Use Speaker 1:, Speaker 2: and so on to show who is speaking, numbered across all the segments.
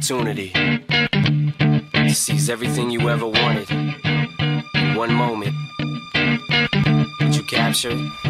Speaker 1: opportunity to seize everything you ever wanted in one moment. Did you capture it?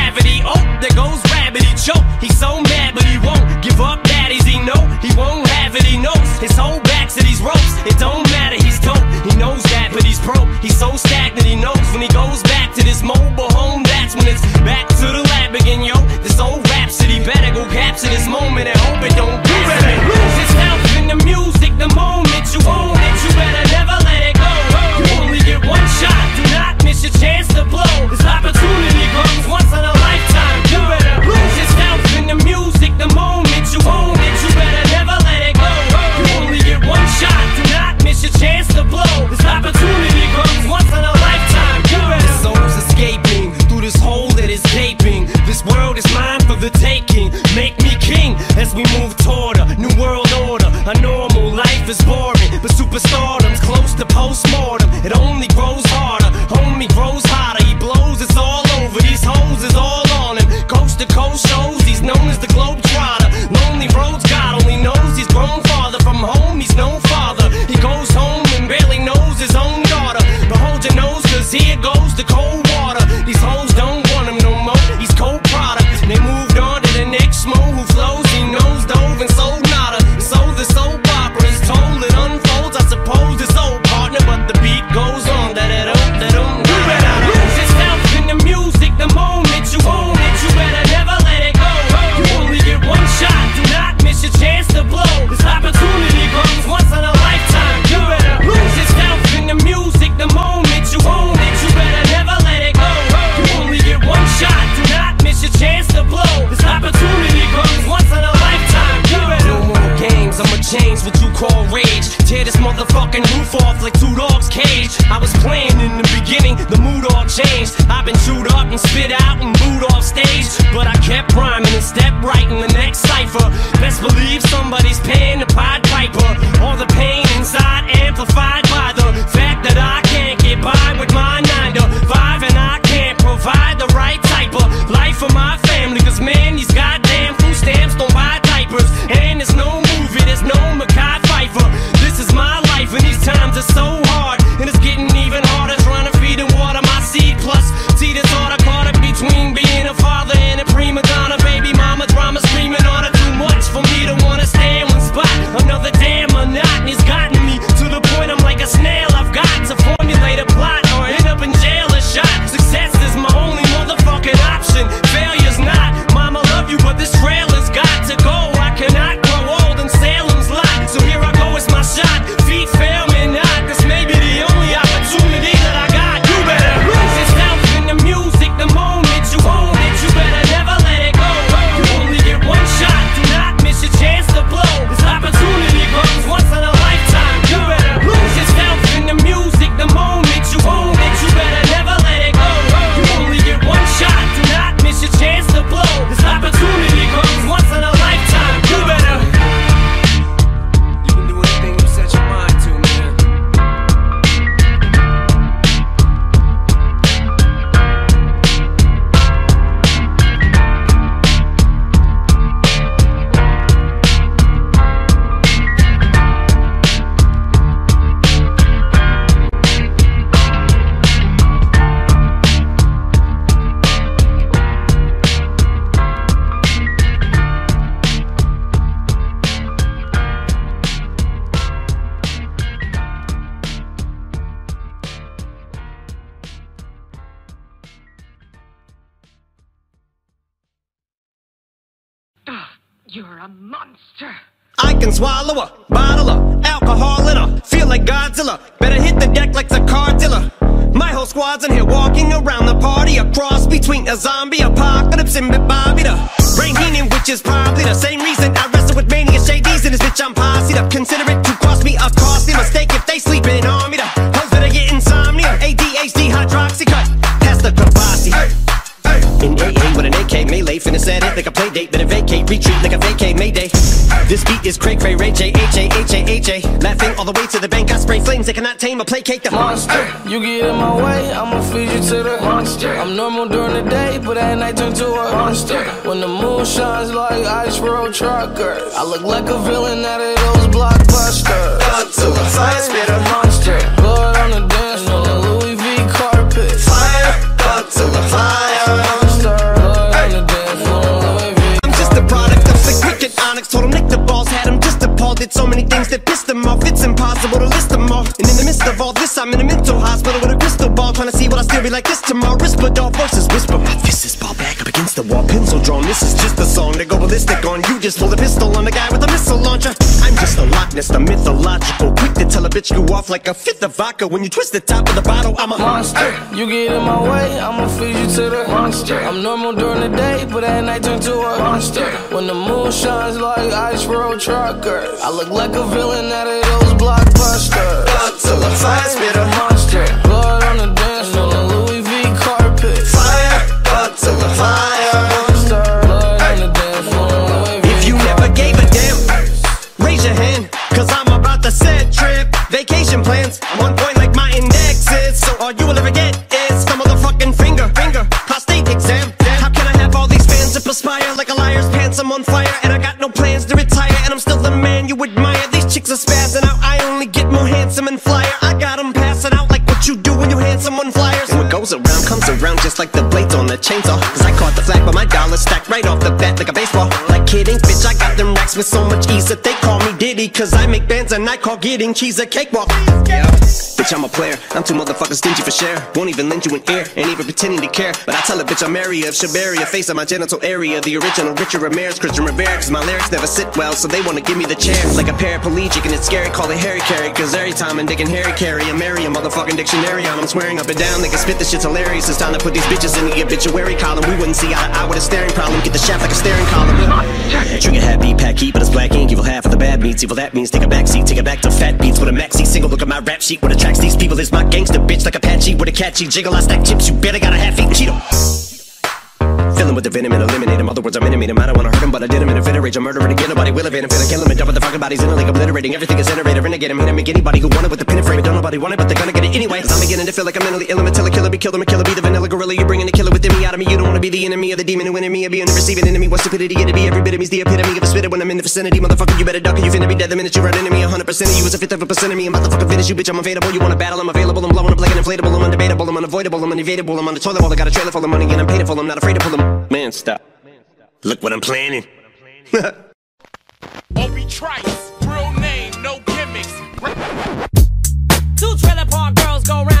Speaker 2: gravity. Oh, there goes rabbit. He choke. He's so mad, but he won't give up. Daddies, he know he won't have it. He knows his whole back to these ropes. It don't matter. He's dope. He knows that, but he's broke. He's so stagnant. He knows when he goes back to this mobile home. That's when it's back to the lab again, yo. This old rhapsody better go capture this moment and hope it don't. You better lose yourself in the music the moment you own it. You better never let it go. You only get one shot. Do not miss your chance to blow. This opportunity comes once in a to blow. This opportunity comes once in a lifetime. You better. The soul's escaping through this hole that is gaping. This world is mine for the taking. Make me king as we move toward a new world order. A normal life is boring, but superstardom's
Speaker 3: You're a monster.
Speaker 4: I can swallow a bottle of alcohol in her. Feel like Godzilla. Better hit the deck like the car. My whole squad's in here walking around the party. A cross between a zombie apocalypse and Bobby the Brain Heenan, which is probably the same reason I wrestle with mania shades in this bitch. I'm posse up. Consider it to cost me a costly mistake.
Speaker 1: If they sleeping on me. The AK melee, finna set it like a play date. Better vacate, retreat like a vacate Mayday. This beat is Craig Ray Ray J H A H A H A. Laughing all the way to the bank. I spray flames they cannot tame or placate the
Speaker 3: monster. You get in my way, I'ma feed you to the monster. I'm normal during the day, but at night turn to a monster. When the moon shines like ice road truckers, I look like a villain out of those blockbusters.
Speaker 1: Up to the fire Did so many things that pissed him off. It's impossible to list them all. And in the midst of all this, I'm in a mental hospital with a crystal ball. Trying to see what I still be like this tomorrow. Whisper dog voices whisper. My fist is ball back up against the wall. Pencil drawn. This is just a song to go ballistic on. You just pull a pistol on the guy with a missile launcher. I'm just a Loch Ness, the mythological. Quick to tell a bitch you off like a fifth of vodka. When you twist the top of the bottle, I'm a
Speaker 3: monster. You get in my way, I'ma feed you to the monster. I'm normal during the day, but at night turn to a monster. When the moon shines like ice road truckers, I look like a villain out of those blockbusters.
Speaker 1: Up to the fire spitter.
Speaker 3: Monster, blood on the dance floor, Louis V carpet.
Speaker 1: Fire, up to the fire.
Speaker 3: Monster, blood on the dance floor, Louis V
Speaker 1: If you never gave a damn, raise your hand. Cause I'm about to set trip. Vacation plans, I'm on point are spazzing out. I only get more handsome and flyer. I got them passing out like what you do when you hand someone flyers. And what goes around comes around just like the blades on the chainsaw. Cause I caught the flag, but my dollar stacked right off the bat like a baseball. Kidding, bitch, I got them racks with so much ease that they call me Diddy. Cause I make bands and I call getting cheese a cakewalk. Yeah. Bitch, I'm a player. I'm too motherfucking stingy for share. Won't even lend you an ear, ain't even pretending to care. But I tell a bitch I'm area of Shabaria, face of my genital area. The original Richard Ramirez, Christian Rivera. Cause my lyrics never sit well, so they wanna give me the chair. Like a paraplegic, and it's scary, call it Harry Caray. Cause every time I'm digging Harry Carry, I'm Mary, a motherfucking dictionary on. I'm swearing up and down, they can spit this shit's hilarious. It's time to put these bitches in the obituary column. We wouldn't see eye to eye with a staring problem. Get the shaft like a steering column. Trigger happy, pack heat, but it's black ink. Evil half of the Bad Meets. Evil that means take a back seat, take it back to fat beats with a maxi single. Look at my rap sheet. What attracts these people is my gangster bitch like Apache with a catchy jiggle. I stack chips. You better got a half eaten Cheeto. Filling with the venom and eliminate him. Other words, I'm intimate him. I don't wanna hurt him, but I did him in a fit of rage. I'm murdering again. Nobody will evade him. Finna kill him and dump the fucking bodies in a lake, obliterating. Everything is iterated. Renegade him. Hit him. Make anybody who want it with the pin and frame. Don't nobody want it, but they're gonna get it anyway. Cause I'm beginning to feel like I'm mentally ill. I'm a killer, be killed. I'm a killer, be the vanilla gorilla. You're bringing the killer within me out of me. You don't wanna be the enemy of the demon who me. Or being the receiving enemy. What stupidity it'd be. Every bit of me's the epitome of a spitter when I'm in the vicinity. Motherfucker, you better duck or you finna be dead the minute you run into me. 100% of you is a fifth of a percent of me. I'm about to fucking finish you, bitch. I'm available. You wanna battle? I'm available. I'm blowing up like an inflatable. I'm undebatable. I'm unavoidable. I'm unevadable. I'm on the toilet while I got a trailer full of money and I'm paid for. I'm not afraid to pull them. Man, stop. Look what I'm planning.
Speaker 5: Obi Trice, real name, no gimmicks.
Speaker 2: Two trailer park girls go round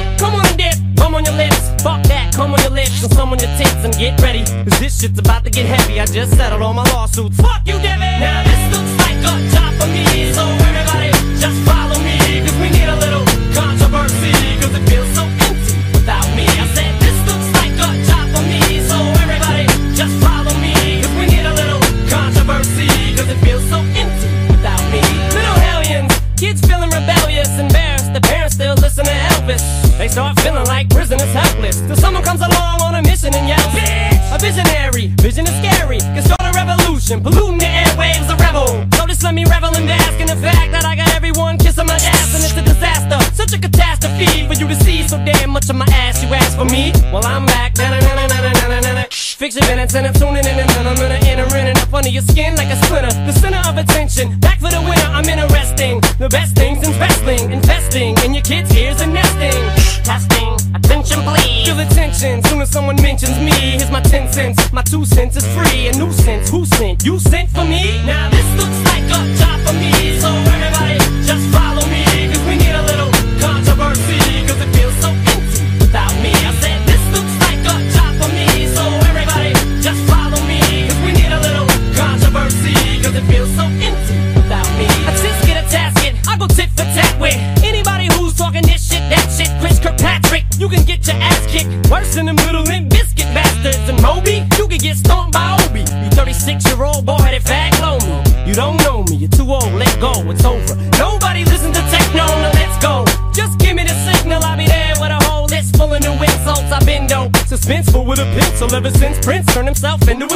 Speaker 2: on your lips, fuck that, come on your lips, and some on your tits, and get ready. Cause this shit's about to get heavy. I just settled all my lawsuits. Fuck you, Devin! Now this looks like a job for me, so everybody just follow me, cause we need a little controversy, cause it feels so empty without me. I said your skin like a splinter, The center of attention. Back for the winner, I'm interesting. The best things in wrestling. Investing in your kids' ears and nesting. Testing. Attention, please. Feel attention. Soon as someone mentions me, here's my 10 cents. My two cents is free. A nuisance. Who sent? You sent for me. Prince turned himself into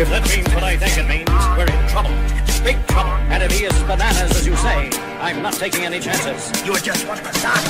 Speaker 4: If
Speaker 6: that means what I think it means, we're in trouble. Big trouble. And if he is bananas, as you say, I'm not taking any chances.
Speaker 7: You are just want to start.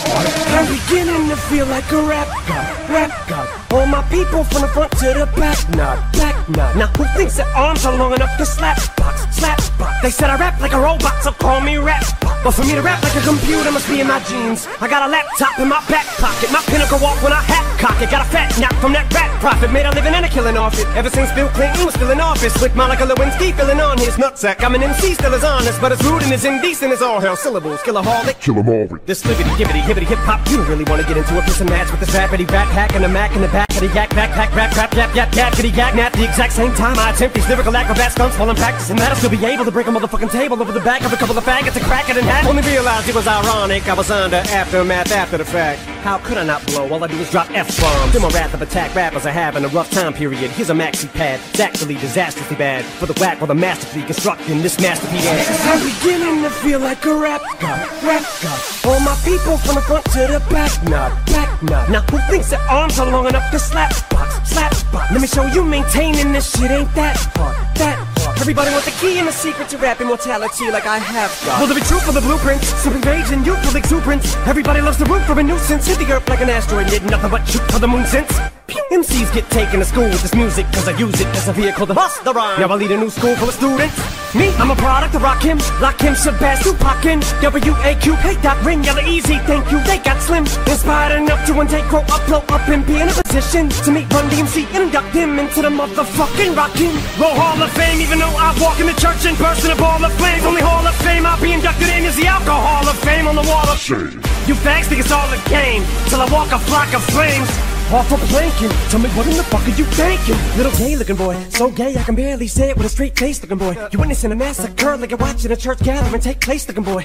Speaker 4: I'm beginning to feel like a rap god, rap god. All my people from the front to the back, nod, back nod. Now who thinks their arms are long enough to slap box, slap box? They said I rap like a robot, so call me rap. But for me to rap like a computer must be in my jeans. I got a laptop in my back pocket, my pinnacle walk when I hat cock it. Got a fat knock from that rat profit, made a living and a killing off it. Ever since Bill Clinton was still in office, with Monica Lewinsky filling on his nutsack. I'm an MC, still as honest, but as rude and as indecent as all hell. Syllables, kill a harlot.
Speaker 8: Kill 'em all.
Speaker 4: This libbity gibbity hibbity hip hop, you don't really wanna get into a piss and match with this rappity rap hack and a mac in the back of the yak backpack rap rap yap yap yap kitty yak nap the exact same time I attempt these lyrical acrobat stunts while I'm practicing that I'll still be able to break a motherfucking table over the back of a couple of faggots and crack it in half. Only realized it was ironic, I was under Aftermath after the fact. How could I not blow? All I do is drop F bombs. In my wrath of attack, rappers are having a rough time period. Here's a maxi pad, it's actually disastrously bad for the whack while I'm masterfully constructing this masterpiece. I'm beginning to feel like a rap god, rap god. All my people from the front to the back, nod, back nod. Now who thinks their arms are long enough to slap box, slap box? Let me show you maintaining this shit ain't that hard, that hard. Everybody wants the key and the secret to rap immortality like I have got. Will there be truth for the blueprints? Rage and youthful exuberance. Everybody loves the root for a nuisance. Hit the earth like an asteroid, did nothing but shoot for the moon since. MCs get taken to school with this music cause I use it as a vehicle to bust the rhyme. Now I lead a new school full of students. Me, I'm a product of Rakim, Lock Him, Shabazz, Tupac, and W-A-Q, hey, Doc, Ren, Yella, Eazy, thank you, they got slim. Inspired enough to one day grow up, blow up, and be in a position to meet Run DMC and induct him into the motherfucking Rock Him. Roll Hall of Fame, even though I walk in the church in person, a ball of flames. Only Hall of Fame I'll be inducted in is the Alcohol of Fame on the wall of
Speaker 8: Shame.
Speaker 4: you fags think it's all a game Till I walk a flock of flames Off a planking Tell me what in the fuck are you thinking? Little gay looking boy So gay I can barely say it with a straight face looking boy You witnessing a massacre like you're watching a church gathering take place looking boy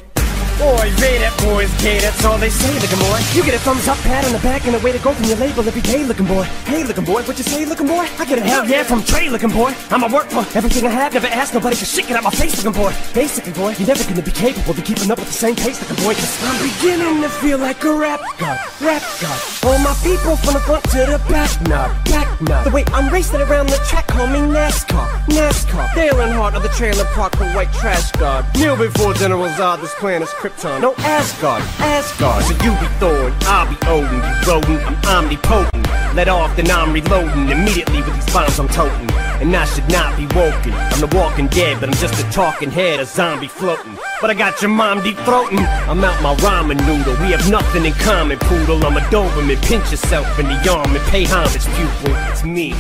Speaker 4: Boy, Ray, that boy's gay, that's all they say, looking boy. You get a thumbs up, pat on the back, and a way to go from your label if you gay, looking boy. Hey, looking boy, what you say, looking boy? I get a hell yeah from Trey, looking boy. I'ma work for everything I have, never ask nobody for shit, get out my face, looking boy. Basically, boy, you're never gonna be capable of keeping up with the same pace, looking boy, cause I'm beginning to feel like a rap god, rap god. All my people from the front to the back, nod, back nod. The way I'm racing around the track, call me NASCAR, NASCAR. Dale Earnhardt of the trailer park, the white trash god. Kneel before General Zod, this planet's Krypton. No Asgard, Asgard. So you be Thor, and I'll be Odin. You rodent, I'm omnipotent. Let off, then I'm reloading. Immediately with these bombs I'm toting. And I should not be woken. I'm the walking dead, but I'm just a talking head, a zombie floating. But I got your mom deep throating. I'm out my ramen noodle. We have nothing in common, poodle. I'm a Doberman. Pinch yourself in the arm and pay homage, pupil. It's me.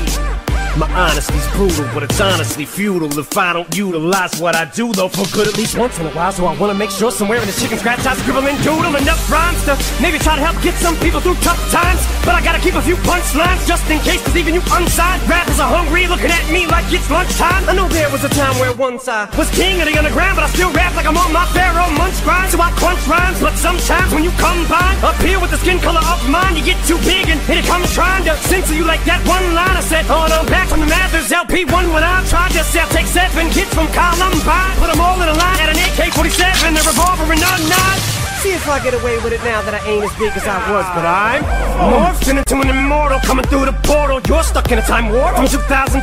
Speaker 4: My honesty's brutal, but it's honestly futile if I don't utilize what I do, though, for good at least once in a while. So I wanna make sure somewhere in the chicken scratch I scribble and doodle enough rhymes to maybe try to help get some people through tough times. But I gotta keep a few punchlines just in case, cause even you unsigned rappers are hungry looking at me like it's lunchtime. I know there was a time where once I was king of the underground, but I still rap like I'm on my Pharaoh munch grind. So I crunch rhymes, but sometimes when you combine up here with the skin color of mine, you get too big and it comes trying to censor you like that one line I said. Oh, no, back from the Mathers LP1 when I tried to sell. Take seven kids from Columbine, put them all in a line at an AK-47, a revolver and a nine. See if I get away with it now that I ain't as big as I was, but I'm morphed into an immortal coming through the portal. You're stuck in a time warp from 2004,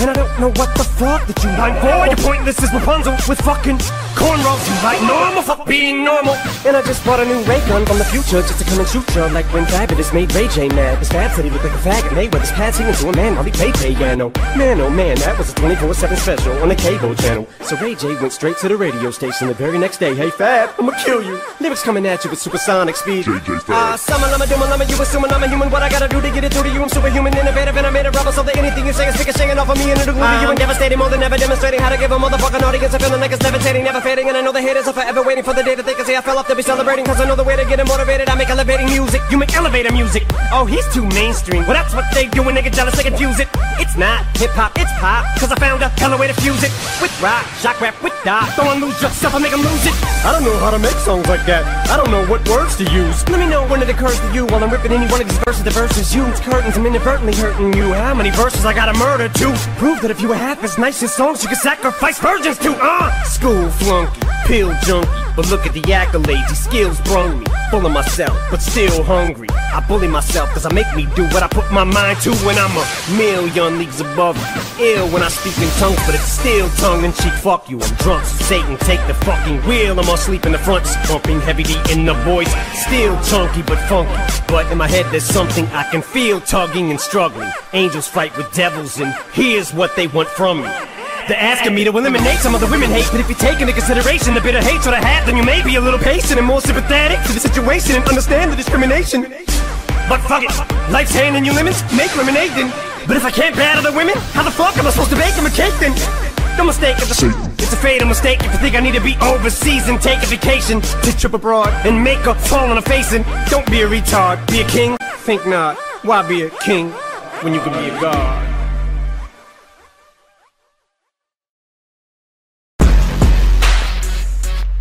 Speaker 4: and I don't know what the fuck that you line for. You're pointless as Rapunzel with fucking cornrows. You like normal, fuck being normal. And I just bought a new ray gun from the future just to come and shoot you like when Fabolous made Ray J mad. His Fab said he looked like a faggot. Mayweather's pad singing to a man I'll while he played piano. Man, oh man, that was a 24-7 special on the cable channel. So Ray J went straight to the radio station the very next day. Hey Fab, I'ma kill you. Lyrics coming at you with supersonic speed. Ah, summer, lama, doom, lama, you assuming I'm a human. What I gotta do to get it through to you? I'm superhuman, innovative, and I made a rubber so that anything you say is speaking, singing off of me and it'll glue to you and devastating more than ever, demonstrating how to give a motherfucking audience a feeling like it's levitating, never fading. And I know the haters are forever waiting for the day that they can say I fell off to be celebrating. Cause I know the way to get them motivated. I make elevating music. You make elevator music. Oh, he's too mainstream. Well, that's what they do when they get jealous, they confuse it. It's not hip hop, it's pop. Cause I found a hella way to fuse it. With rock, shock rap, with dot. Don't lose yourself, I make them lose it. I don't know how to make songs like that. I don't know what words to use. Let me know when it occurs to you while I'm ripping any one of these verses. The verses it's curtains, I'm inadvertently hurting you. How many verses I gotta murder to prove that if you were half as nice as songs, you could sacrifice virgins to? Uh, school flunky, pill junkie. But look at the accolades, these skills brung me. Full of myself, but still hungry. I bully myself cause I make me do what I put my mind to when I'm a million leagues above. Ill when I speak in tongues, but it's still tongue in cheek. Fuck you, I'm drunk, so Satan take the fucking wheel. I'm all sleep in the front, pumping Heavy D in the voice. Still chunky but funky. But in my head there's something I can feel tugging and struggling. Angels fight with devils, and here's what they want from me. They're asking me to eliminate some of the women hate, but if you take into consideration the bitter hatred I have, then you may be a little patient and more sympathetic to the situation and understand the discrimination. But fuck it, life's handing you lemons, make lemonade then. But if I can't battle the women, how the fuck am I supposed to bake them a cake then? No mistake, it's a, it's a fatal mistake if you think I need to be overseas and take a vacation to trip abroad and make a fall on a face and don't be a retard, be a king. Think not, why be a king when you can be a god?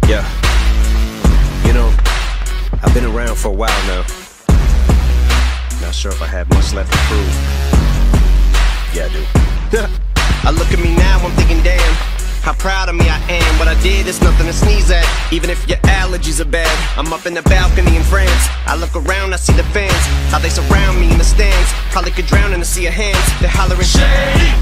Speaker 1: Yeah. You know, I've been around for a while now. Not sure if I have much left to prove. Yeah, I do. I look at me now, I'm thinking, damn. How proud of me I am. What I did is nothing to sneeze at. Even if your allergies are bad. I'm up in the balcony in France. I look around, I see the fans. How they surround me in the stands. Probably could drown in a sea of hands. They're hollering shade.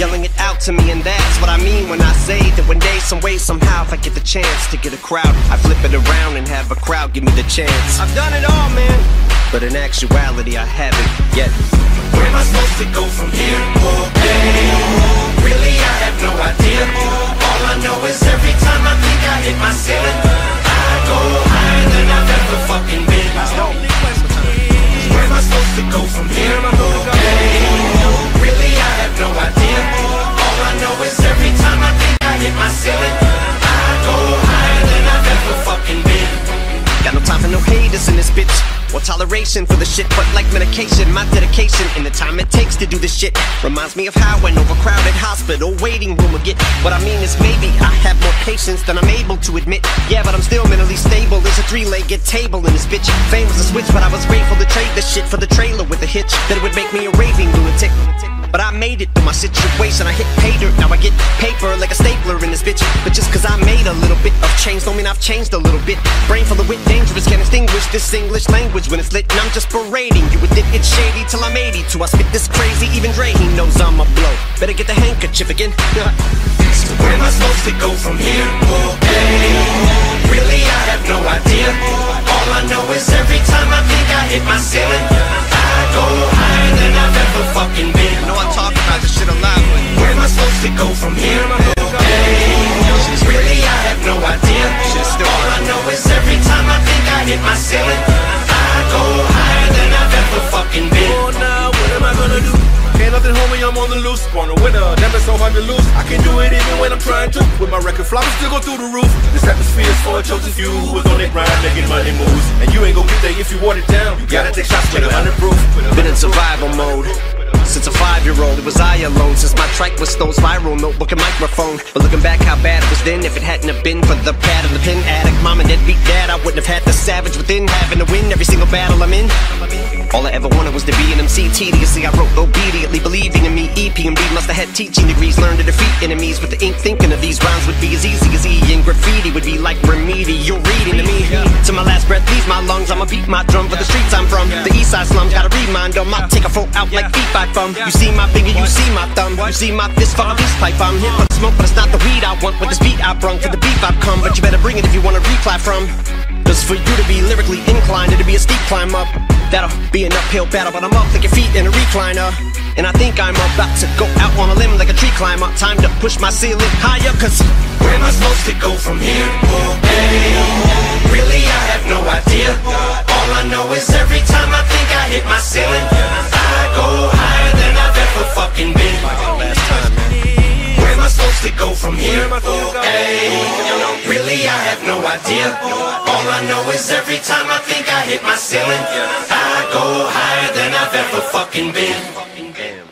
Speaker 1: Yelling it out to me, and that's what I mean when I say that one day, some way, somehow, if I get the chance to get a crowd, I flip it around and have a crowd give me the chance. I've done it all, man. But in actuality, I haven't yet.
Speaker 9: Where am I supposed to go from here? Okay. Really, I have no idea. All I know is every time I think I hit my ceiling, I go higher than I've ever fucking been. Where am I supposed to go from here? Okay. Really, I have no idea. All I know is every time I think I hit my ceiling, I go higher than I've ever fucking been.
Speaker 1: Got no time for no haters in this bitch. Or toleration for the shit, but like medication, my dedication and the time it takes to do this shit reminds me of how an overcrowded hospital waiting room would get. What I mean is maybe I have more patience than I'm able to admit. Yeah, but I'm still mentally stable. There's a three-legged table in this bitch. Fame was a switch, but I was grateful to trade this shit for the trailer with a hitch that would make me a raving lunatic. But I made it through my situation. I hit pay dirt. Now I get paper like a stapler in this bitch. But just cause I made a little bit of change, don't mean I've changed a little bit. Brain full of wit, dangerous, can't extinguish this English language when it's lit. And I'm just berating you with it. It's shady till I'm 82. I spit this crazy, even Dre, he knows I'm a blow. Better get the handkerchief again.
Speaker 9: So where am I supposed to go from here? Okay. Really, I have no idea. All I know is every time I think I hit my ceiling, go higher than I've ever fucking been.
Speaker 1: I know I talk about this shit a lot, but
Speaker 9: Where am I supposed to go from here? Okay. Really, I have no idea. All I know is every time I think I hit my ceiling,
Speaker 10: homie, I'm on the loose.
Speaker 9: time to lose. I can do it even when I'm trying to. With my record flop, still go through the roof. This atmosphere is for a chosen few is on their grind, making money moves. And you ain't gonna get there if you want it down. You gotta take shots like a hundred proof.
Speaker 1: Been in survival mode. Since a five-year-old, it was I alone Since my trike was Stone's viral notebook and microphone But looking back how bad it was then If it hadn't have been for the pad and the pin addict Mom and dad beat dad I wouldn't have had the savage within Having to win every single battle I'm in all I ever wanted was to be an MC Tediously I wrote obediently believing in me. EPMD must have had teaching degrees. Learned to defeat enemies with the ink. Thinking of these rhymes would be as easy as E. And graffiti would be like remedial reading to me. To my last breath leaves my lungs. I'ma beat my drum for the streets I'm from. The east side slums Gotta remind them I take a folk out like feet by thumb You see my finger, you see my thumb. You see my fist for a pipe I'm here for the smoke but it's not the weed I want. With this beat I brung For the beef I've come. But you better bring it if you wanna reply from. Cause for you to be lyrically inclined it'd be a steep climb up That'll be an uphill battle, but I'm up like your feet in a recliner. And I think I'm about to go out on a limb like a tree climber. Time to push my ceiling higher, cause
Speaker 11: where am I supposed to go from here? Hey, really, I have no idea. All I know is every time I think I hit my ceiling, I go higher than I've ever fucking been. Where am I supposed to go from here? Hey, really, I have no idea. All I know is every time I think I hit my ceiling, I go higher than I've ever fucking been.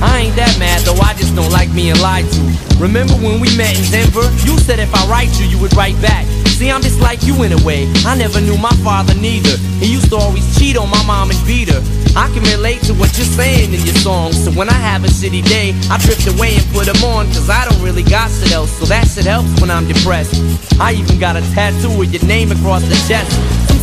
Speaker 2: I ain't that mad though, I just don't like being lied to. Remember when we met in Denver? You said if I write you, you would write back. See, I'm just like you in a way. I never knew my father neither. He used to always cheat on my mom and beat her. I can relate to what you're saying in your songs. So when I have a shitty day, I drift away and put them on. Cause I don't really got shit else. So that shit helps when I'm depressed. I even got a tattoo with your name across the chest.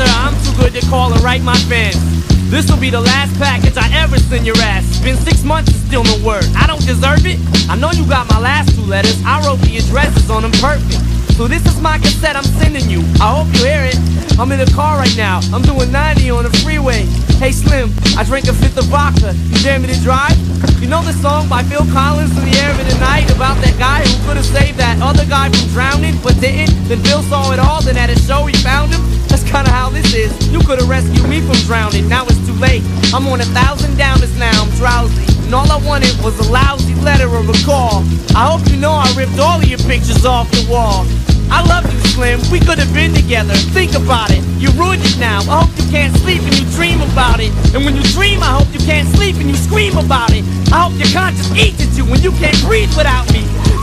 Speaker 2: Remembered to call and write my fans. This'll be the last package I ever send your ass. Been six months and still no word. I don't deserve it. I know you got my last two letters. I wrote the addresses on them perfect. So this is my cassette I'm sending you. I hope you hear it. I'm in the car right now. I'm doing 90 on the freeway. Hey Slim, I drank a fifth of vodka. You dare me to drive? You know the song by Phil Collins in the air of the night about that guy who could have saved that other guy from drowning but didn't? Then Phil saw it all, then at a show he found him. Kinda how this is. You could have rescued me from drowning. Now it's too late. I'm on a thousand downers now. I'm drowsy. And all I wanted was a lousy letter or a call. I hope you know I ripped all of your pictures off the wall. I love you, Slim. We could have been together. Think about it. You ruined it now. I hope you can't sleep and you dream about it. And when you dream, I hope you can't sleep and you scream about it. I hope your conscience eats at you when you can't breathe without me.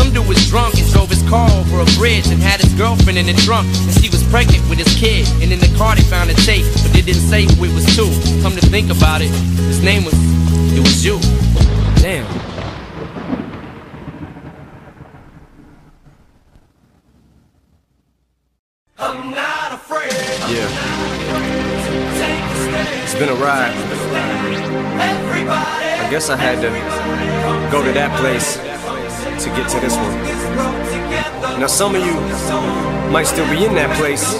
Speaker 2: Some dude was drunk and drove his car over a bridge and had his girlfriend in the trunk. And she was pregnant with his kid. And in the car they found a tape, but they didn't say who it was to. Come to think about it, his name was, it was you. Damn.
Speaker 12: I'm not afraid.
Speaker 13: Yeah. It's been a ride. I guess I had to go to that place to get to this one. Now, some of you might still be in that place.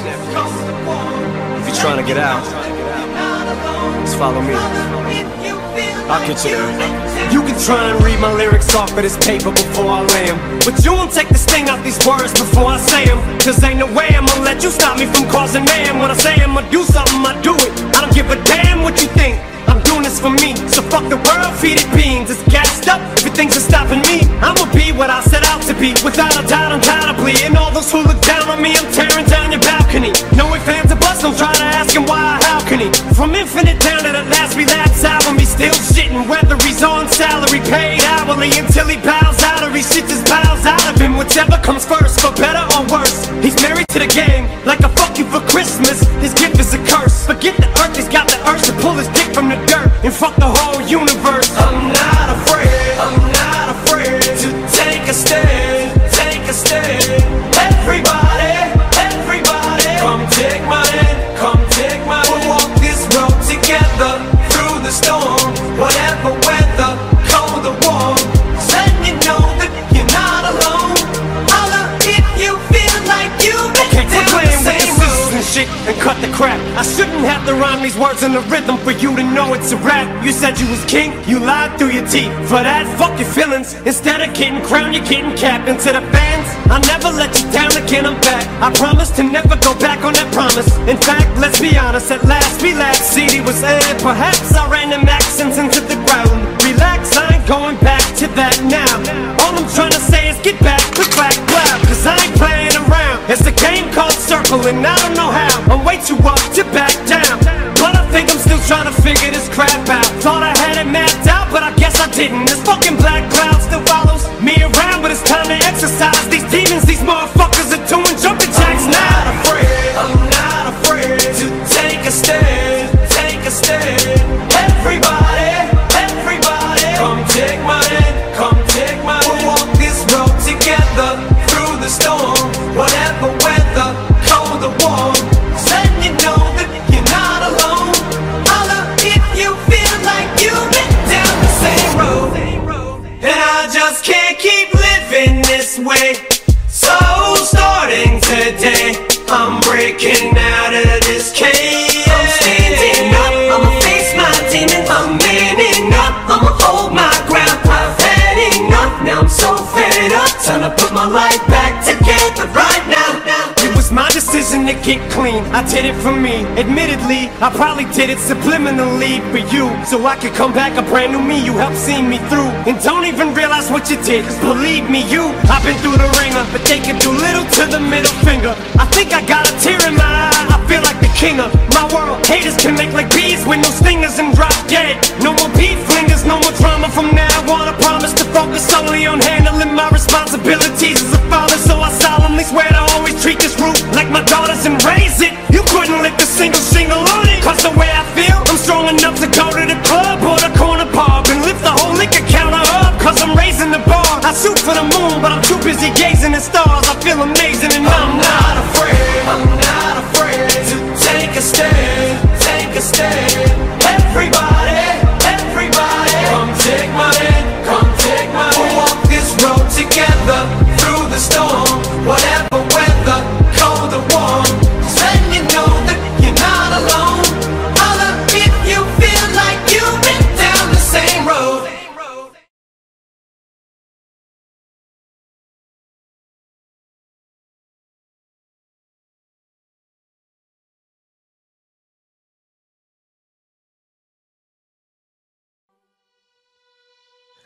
Speaker 13: If you're trying to get out, just follow me. I'll get you there.
Speaker 4: You can try and read my lyrics off of this paper before I lay 'em. But you won't take the sting out these words before I say 'em. Cause ain't no way I'm gonna let you stop me from causing man. When I say I'm gonna do something, I do it. I don't give a damn what you think. I'm doing this for me. So fuck the world, feed it beans. It's gassed up. Everything's just stopping me. I'ma be what I set out to be. Without a doubt, undoubtedly. And all those who look down on me, I'm tearing down your balcony. No ifs, ands, or buts. Don't try to ask him why or how can he. From infinite down to the last relapse album, he's still shitting. Whether he's on salary, paid hourly, until he bows out or he shits his bowels out of him. Whichever comes first, for better or worse. He's married to the game, like a fuck you for Christmas. His gift is a curse. Forget the earth, he's got the urge to pull his dick from the dirt and fuck the whole universe. I'm not afraid, I'm not afraid to take a stand, take a stand. Crap. I shouldn't have to rhyme these words in the rhythm for you to know it's a rap. You said you was king, you lied through your teeth. For that, fuck your feelings. Instead of getting crowned, you're getting capped. And to the fans, I'll never let you down again. I'm back. I promise to never go back on that promise. In fact, let's be honest. At last, we relax. CD was aired. Perhaps I ran them accents into the ground. Relax, I ain't going back to that now. All I'm trying to say is get back with black cloud, cause I ain't playing. It's a game called circling, I don't know how. I'm way too up to back down. But I think I'm still trying to figure this crap out. Thought I had it mapped out, but I guess I didn't. This fucking black cloud get clean. I did it for me. Admittedly, I probably did it subliminally for you. So I could come back a brand new me. You helped see me through. And don't even realize what you did. Cause believe me, you, I've been through the ringer. But they can do little to the middle finger. I think I got a tear in my eye. I feel like the king of my world. Haters can make like bees with no stingers and drop dead. No more beef flingers, no more drama from now on. I promise to focus solely on handling my responsibilities as a father. Daughters and raise it. You couldn't lift a single shingle on it. Cause the way I feel, I'm strong enough to go to the club or the corner pub and lift the whole liquor counter up. Cause I'm raising the bar. I shoot for the moon, but I'm too busy gazing at stars. I feel amazing and I'm not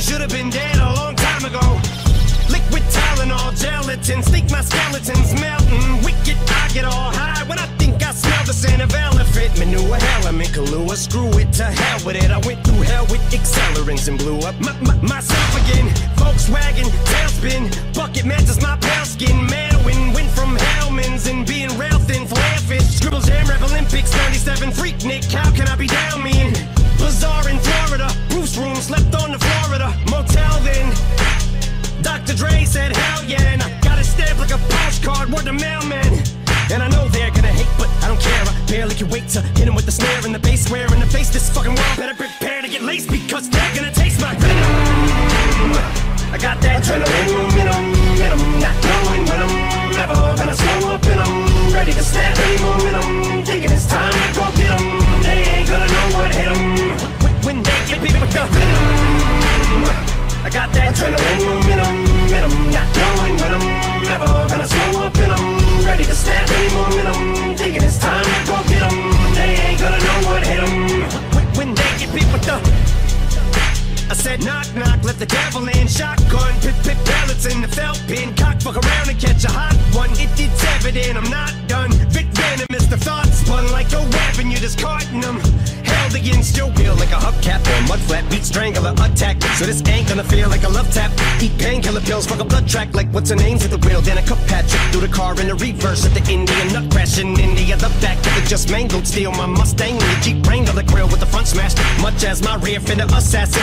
Speaker 1: Should have been dead a long time ago. Liquid Tylenol, gelatin, sneak my skeletons melting. Wicked, I get all high when I think I smell the scent of elephant manure. Element, Kahlua, screw it to hell with it. I went through hell with accelerants and blew up my, my, myself again. Volkswagen, tailspin, bucket matches my pale skin. Manwin, went from Hellman's and being rail thin, flare fit. Scribble Jam, Rap Olympics, 97 Freaknik. How can I be down me in? Bizarre in Florida, Bruce room, slept on the Florida motel then. Dr. Dre said, hell yeah, and I got it stamped like a postcard, word to mailman. And I know they're gonna hate, but I don't care. I barely can wait to hit with the snare and the bass square in the face. This fucking world better prepare to get laced because they're gonna taste my venom. I got that adrenaline momentum, momentum, not knowing when I'm never gonna slow up and I'm ready to snap any momentum. Thinking it's time to go get 'em. Hit 'em. When they get me with the venom. I got that adrenaline momentum, momentum, not knowing when never gonna slow up and I'm ready to snap any momentum. Thinking it's time to go get 'em. They ain't gonna know what hit 'em. When beat with the I said knock knock, let the devil in. Shotgun, pit pit pellets in the felt pin. Cock fuck around and catch a hot one. It, it's evident I'm not done. Vic venomous, the thoughts spun like a weapon. You're discarding them. Held against your will like a hubcap or a mud flat. Beat strangler attack. So this ain't gonna feel like a love tap. Eat painkiller pills, fuck a blood track like what's her name's at the wheel. Then a cup patch through the car in the reverse at the Indian nut crash in. The back of it just mangled. steel. my Mustang the Jeep Wrangler the grill with the front smashed. Much as my rear fender assassin.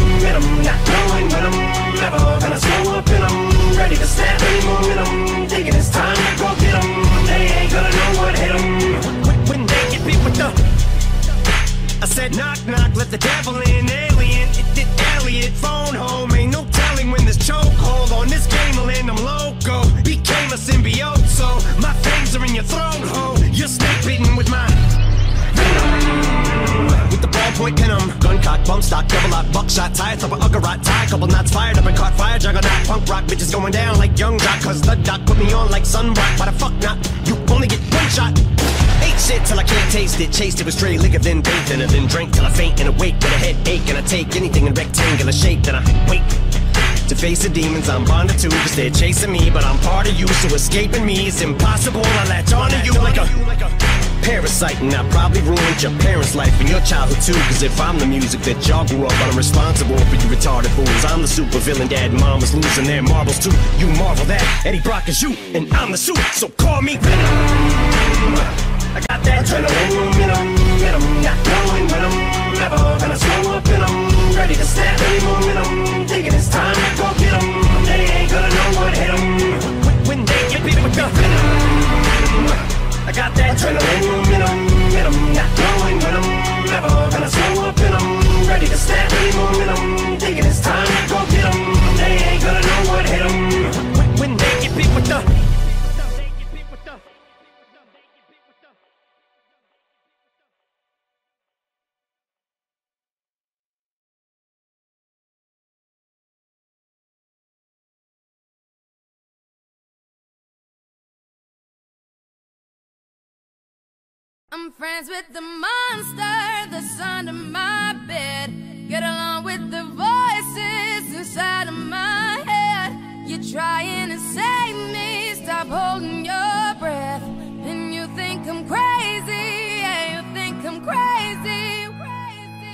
Speaker 4: momentum, not knowing when I'm never gonna slow up in 'em. Ready to snap any momentum. Thinking it's time to go get 'em. They ain't gonna know what hit 'em.
Speaker 1: when they get me with the. I said knock knock, let the devil in, alien. It did Elliot, phone home. Ain't no telling when this chokehold on the ballpoint. Gun cock, bump stock, double lock, buckshot, tie, top of Uggarot, tie, couple knots fired up and caught fire, juggernaut, punk rock, bitches going down like young jock, cause the doc put me on like sunrock. Why the fuck not? You only get one shot. Ate shit till I can't taste it, chased it with stray liquor, then bathed in it, then drank till I faint and awake with a headache, and I take anything in rectangular shape, then I wait. To face the demons I'm bonded to, cause they're chasing me, but I'm part of you, so escaping me is impossible. I latch onto you like a parasite, and I probably ruined your parents' life and your childhood too. Cause if I'm the music that y'all grew up on, I'm responsible for you retarded fools. I'm the super villain, dad and mom was losing their marbles too. You marvel that Eddie Brock is you, and I'm the suit, so call me Venom. I got that
Speaker 4: Adrenaline momentum, momentum, not knowing when I'm never gonna slow up in 'em. Ready to snap any momentum. Thinking it's time to go get 'em. They ain't gonna know what hit 'em.
Speaker 1: when they get me with the venom. I got that
Speaker 4: Adrenaline momentum, momentum, not knowing when I'm never gonna slow up in 'em. Ready to snap any momentum. Thinking it's time to go get get 'em. They ain't gonna know what hit 'em.
Speaker 1: when they get me with the
Speaker 14: I'm friends with the monster that's under my bed. Get along with the voices inside of my head. You're trying to save me, stop holding your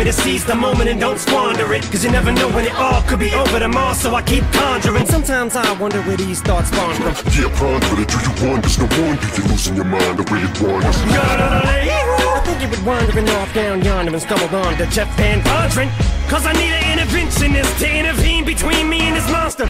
Speaker 14: me
Speaker 1: to seize the moment and don't squander it. Cause you never know when it all could be over tomorrow, so I keep conjuring. Sometimes I wonder where these thoughts spawn from.
Speaker 8: Yeah, ponder it. Do you wonder? There's no wonder you're losing your mind the way it wanders.
Speaker 1: I think you would wandering off down yonder and stumbled on to Jeff VanVonderen. Cause I need an interventionist to intervene between me and this monster.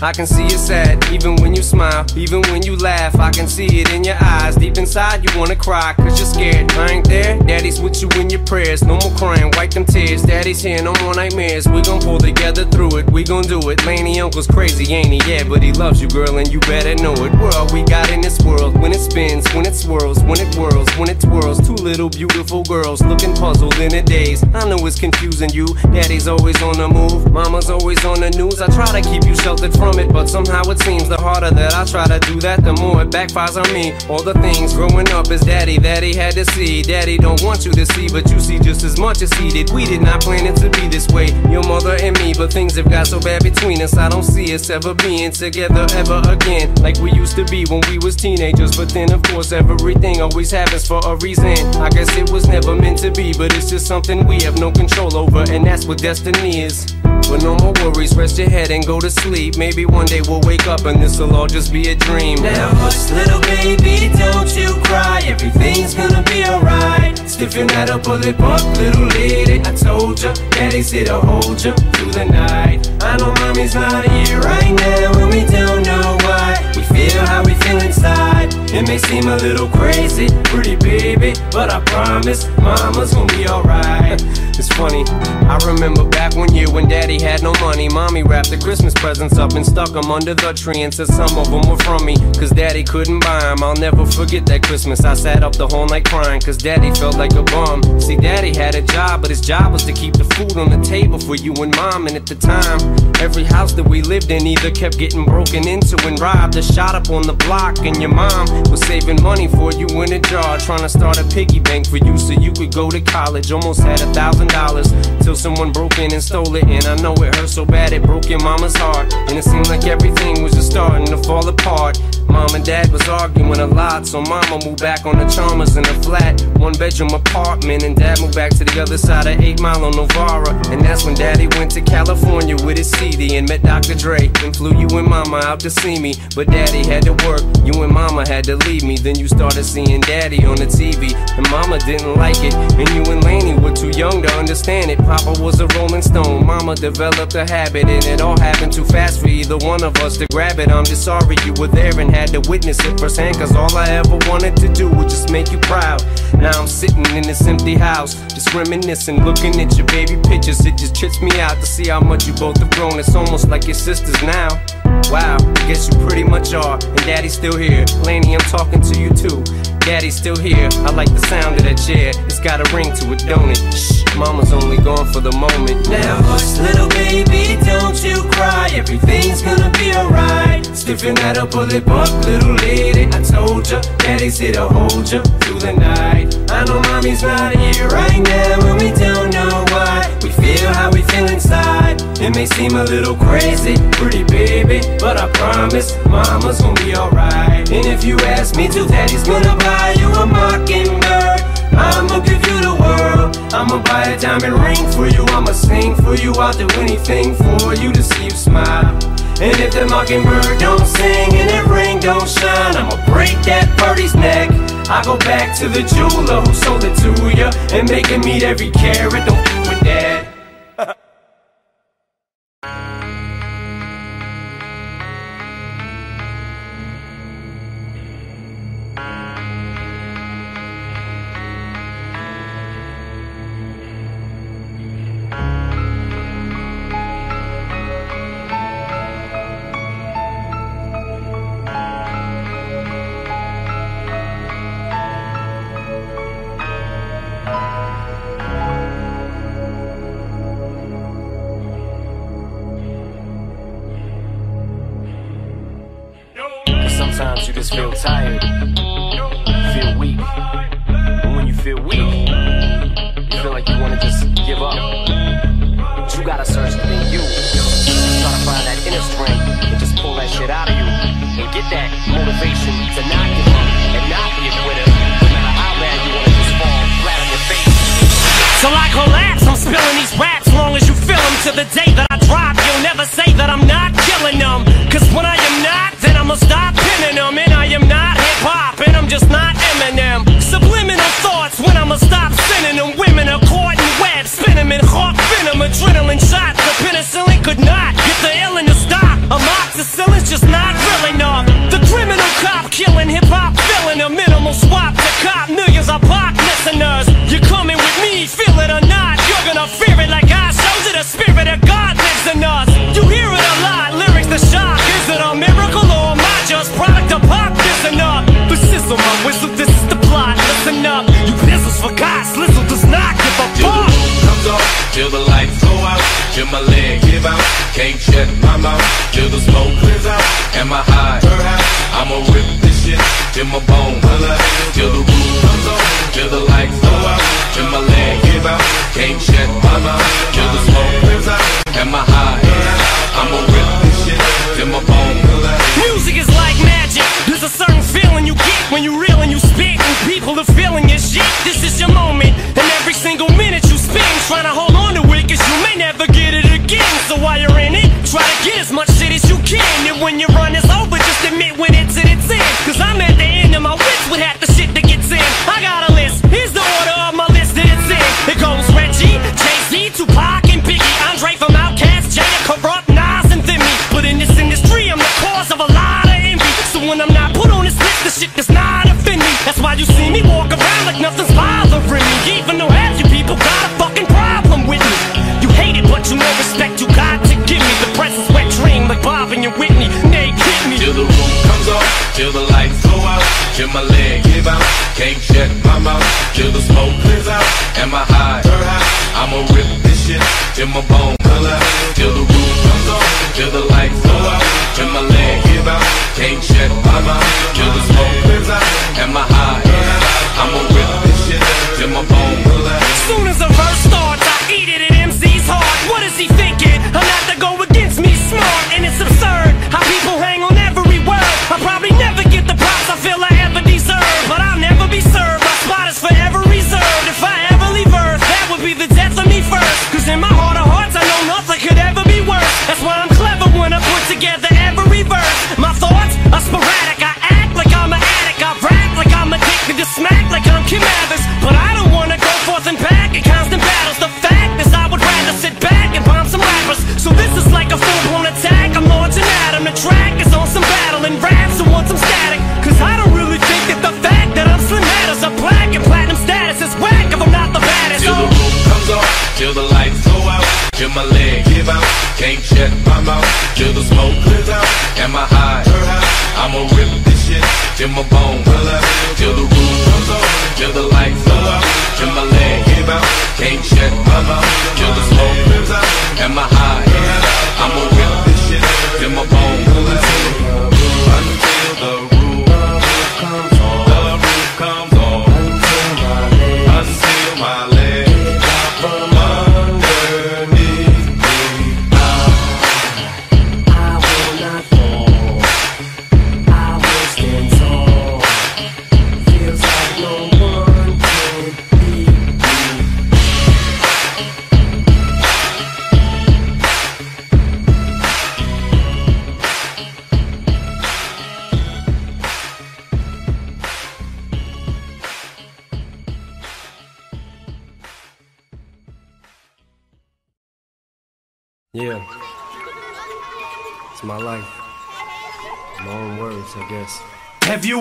Speaker 2: I can see you sad, even when you smile, even when you laugh. I can see it in your eyes. Deep inside, you wanna cry, cause you're scared. I ain't there, daddy's with you in your prayers. No more crying, wipe them tears. Daddy's here, no more nightmares. We gon' pull together through it, we gon' do it. Laney Uncle's crazy, ain't he? Yeah, but he loves you, girl, and you better know it. All we got in this world. When it spins, when it swirls, when it whirls, when it twirls. Two little beautiful girls It's confusing you. Daddy's always on the move, mama's always on the news. I try to keep you sheltered from it, but somehow it seems the harder that I try to do that, the more it backfires on me. All the things growing up is daddy that he had to see. Daddy don't want you to see, but you see just as much as he did. We did not plan it to be this way, your mother and me, but things have got so bad between us. I don't see us ever being together ever again, like we used to be when we was teenagers. But then, of course, everything always happens for a reason. I guess it was never meant to be, but it's just something we have no control over, and that's what destiny is. But no more worries, rest your head and go to sleep. Maybe one day we'll wake up and this'll all just be a dream.
Speaker 15: Now hush, little baby, don't you cry. Everything's gonna be alright. Stiffen that upper lip up, little lady. I told ya, daddy's here to hold ya through the night. I know mommy's not here right now, and we don't know why. We feel how we feel inside. It may seem a little crazy, pretty baby, but I promise mama's gonna be alright.
Speaker 2: It's funny, I remember back one year when daddy had no money. Mommy wrapped the Christmas presents up and stuck them under the tree and said some of them were from me. Cause daddy couldn't buy them. I'll never forget that Christmas. I sat up the whole night crying cause daddy felt like a bum. See, daddy had a job, but his job was to keep the food on the table for you and mom. And at the time, every house that we lived in either kept getting broken into and robbed or shot up on the block. And your mom was saving money for you in a jar, trying to start a piggy bank for you so you could go to college. Almost had a thousand dollars till someone broke in and stole it. And I know it hurt so bad it broke your mama's heart. And it seemed like everything was just starting to fall apart.
Speaker 16: Mom and dad was arguing a lot, so mama moved back on the Chalmers in a flat, one bedroom apartment. And dad moved back to the other side of 8 Mile on Novara. And that's when daddy went to California with his CD and met Dr. Dre. And flew you and mama out to see me. But daddy had to work, you and mama had to leave me. Then you started seeing daddy on the TV, and mama didn't like it. And you and Laney were too young to understand it. Papa was a rolling stone, mama developed a habit, and it all happened too fast for either one of us to grab it. I'm just sorry you were there and had to witness it firsthand, cause all I ever wanted to do was just make you proud. Now I'm sitting in this empty house, just reminiscing, looking at your baby pictures. It just trips me out to see how much you both have grown. It's almost like your sisters now. Wow, I guess you pretty much are. And daddy's still here. Laney, I'm talking to you too. Daddy's still here. I like the sound of that chair. It's got a ring to it, don't it? Shh, mama's only gone for the moment.
Speaker 2: Now hush, little baby, don't you cry. Everything's gonna be alright. Stiffen that up, pull it up, little lady. I told ya, daddy's here to hold ya through the night. I know mommy's not here right now, and we don't know why. We feel how we feel inside. It may seem a little crazy, pretty baby, but I promise mama's gonna be alright. And if you ask me to, daddy's gonna buy you a mockingbird. I'ma give you the world. I'ma buy a diamond ring for you. I'ma sing for you. I'll do anything for you to see you smile. And if the mockingbird don't sing and that ring don't shine, I'ma break that birdie's neck. I go back to the jeweler who sold it to ya and make him meet every carat. Don't
Speaker 4: the
Speaker 17: shit
Speaker 4: does not offend me. That's why you see me walk around like nothing's bothering me. Even though half you people got a fucking problem with me. You hate it, but you know respect you got to give me. The press is wet dream like Bob and your Whitney. Nay, kid me.
Speaker 17: Till the roof comes off, till the lights go out, till my leg give out, can't shut my mouth, till the smoke clears out, and my high, her high, I'ma rip this shit till my bone holla, till the roof comes off, till the lights go out, till my leg give out, can't shut my mouth, and my out. Can't shut my mouth till the smoke clears out. and my high? I'ma rip this shit till my bone pull out. Till the roof comes on, till the lights go out. Till my leg give out. Can't shut my mouth till the smoke clears out. and my high? I'ma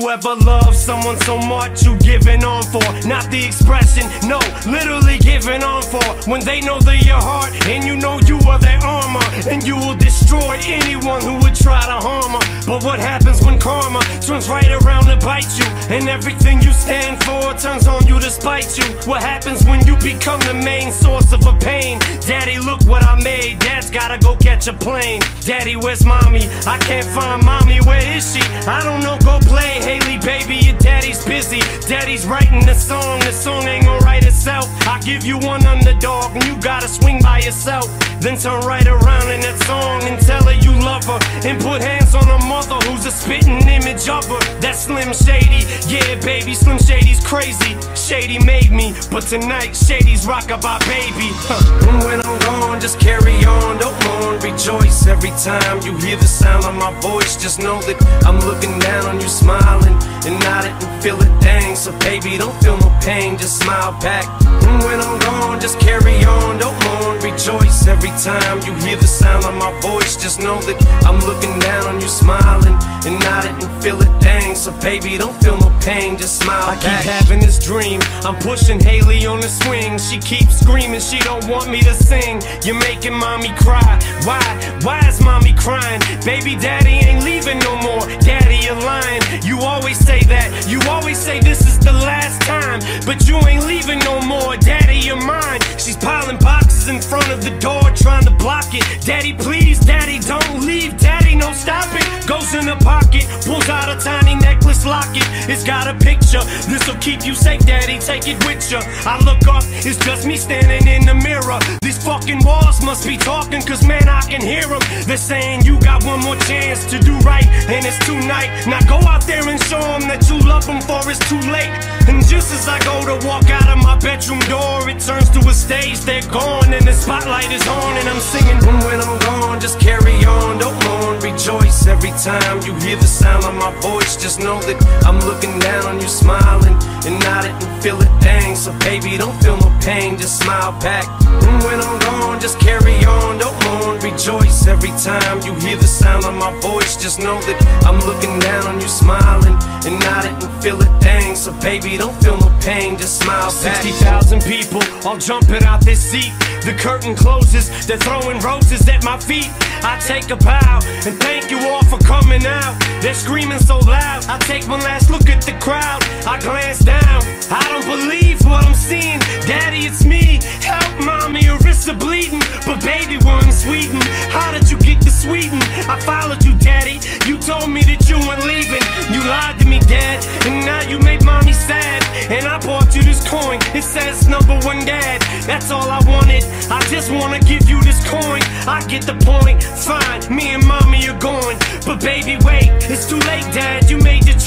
Speaker 18: ever loved someone so much you giving on for? Not the expression, no, literally giving on for. When they know they're your heart and you know you are their armor, and you will destroy anyone who would try to harm her. But what happens when karma turns right around bite you? And everything you stand for turns on you to spite you. What happens when you become the main source of a pain? Daddy, look what I made. Dad's gotta go catch a plane. Daddy, where's mommy? I can't find mommy. Where is she? I don't know. Go play. Hailie, baby, your daddy's busy. Daddy's writing the song. The song ain't gonna write itself. I give you one underdog, and you gotta swing by yourself. Then turn right around in that song and tell her you love her. And put hands on her mother, who's a spitting image of her. That's Slim Shady. Yeah, baby, Slim Shady's crazy. Shady made me, but tonight Shady's rockabye baby. Huh. And when I'm gone, just carry on, don't mourn, rejoice every time you hear the sound of my voice. Just know that I'm looking down on you, smiling and nodding and feel it. Dang, so baby, don't feel no pain, just smile back. And when I'm gone, just carry on, don't mourn, rejoice every time you hear the sound of my voice. Just know that I'm looking down on you, smiling and nodding and feel it. Dang, so baby, don't feel no pain, just smile
Speaker 2: I
Speaker 18: back.
Speaker 2: keep having this dream. I'm pushing Hailie on the swing. She keeps screaming, she don't want me to sing. You're making mommy cry. Why? Why is mommy crying? Baby daddy ain't leaving no more. Daddy, you're lying. You always say that. You always say this is the last time. But you ain't leaving no more. Daddy, you're mine. She's piling boxes in front of the door, trying to block it. Daddy, please, daddy, don't leave. Daddy, no, stop it. Goes in the pocket, pulls out a tiny necklace locket. it, it's got a picture. This'll keep you safe, daddy. Take it with you. I look up, it's just me standing in the mirror. These fucking walls must be talking, cause man, I can hear them. They're saying you got one more chance to do right, and it's tonight. Now go out there and show them that you love them, for it's too late. And just as I go to walk out of my bedroom door, it turns to a stage. They're gone, and the spotlight is on, and I'm singing.
Speaker 19: When I'm gone, just carry on, don't mourn, rejoice every time you hear the sound of my voice. Just know that I'm looking down on you, smiling and nodding and feel it. Dang, so baby, don't feel no pain, just smile back. And when I'm gone, just carry on, don't mourn, rejoice every time you hear the sound of my voice. Just know that I'm looking down on you, smiling and nodding and feel it. Dang, so baby, don't feel no pain, just smile back.
Speaker 2: 60,000 people all jumping out this seat. The curtain closes, they're throwing roses at my feet. I take a bow and thank you all for coming out. They're screaming so loud. I take one last look at the crowd. I glance down. I don't believe what I'm seeing. Daddy, it's me. Help, mommy, your wrists are bleeding. But baby, we're in Sweden. How did you get to Sweden? I followed you, daddy. You told me that you weren't leaving. You lied to me, dad. And now you made mommy sad. And I bought you this coin. It says number one dad. That's all I wanted. I just wanna give you this coin. I get the point. Fine, me and mommy are going. But baby, wait, it's too late, dad.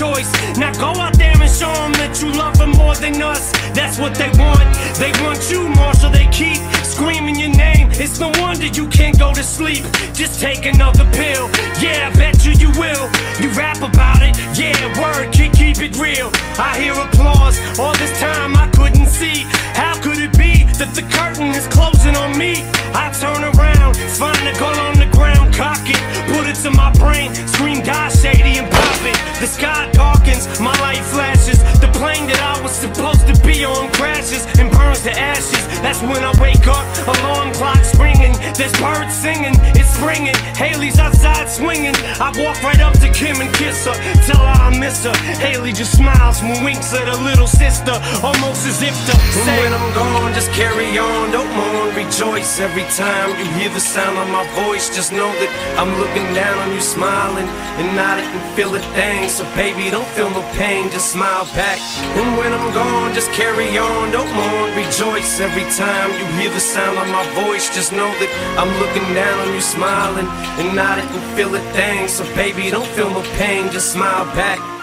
Speaker 2: Choice. Now go out there and show them that you love them more than us. That's what they want. They want you, Marshall. They keep screaming your name. It's no wonder you can't go to sleep. Just take another pill. Yeah, I bet you you will. You rap about it. Yeah, word, keep, keep it real. I hear applause. All this time I couldn't see. How could it be that the curtain is closing on me? I turn around, find a gun on the ground, cock it, put it to my brain, scream die shady and pop it. The sky darkens, my light flashes. The plane that I was supposed to be on crashes and burns to ashes. That's when I wake up, alarm clock ringing. There's birds singing, it's springing. Hailie's outside swinging. I walk right up to Kim and kiss her, tell her I
Speaker 4: miss her. Hailie just smiles and winks at her little sister, almost as if to say,
Speaker 2: when I'm gone, just carry on, don't mourn, rejoice every time you hear the sound of my voice. Just know that I'm looking down on you, smiling and nodding and feel a thing. So baby, don't feel no pain, just smile back. And when I'm gone, just carry on, don't mourn, rejoice every time you hear the sound of my voice. Just know that I'm looking down on you, smiling and nodding and feel a thing. So baby, don't feel no pain, just smile back.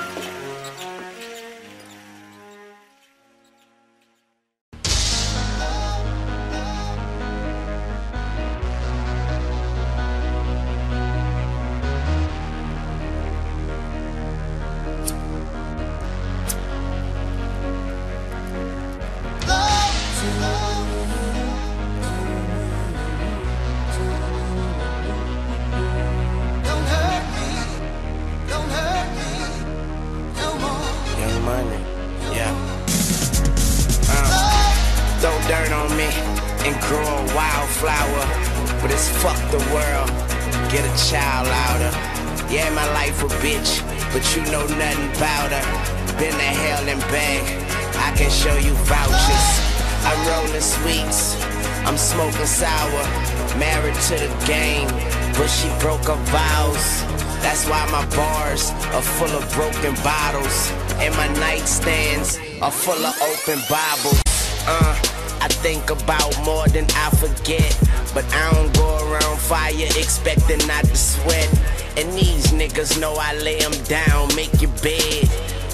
Speaker 20: To the game, but she broke her vows. That's why my bars are full of broken bottles. And my nightstands are full of open Bibles. Uh, I think about more than I forget. But I don't go around fire expecting not to sweat. And these niggas know I lay 'em down, make your bed.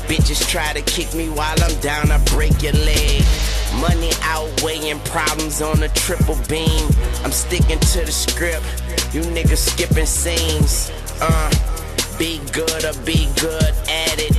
Speaker 20: Bitches try to kick me while I'm down, I break your leg. Money outweighing problems on a triple beam. I'm sticking to the script. You niggas skipping scenes. Uh, be good or be good at it.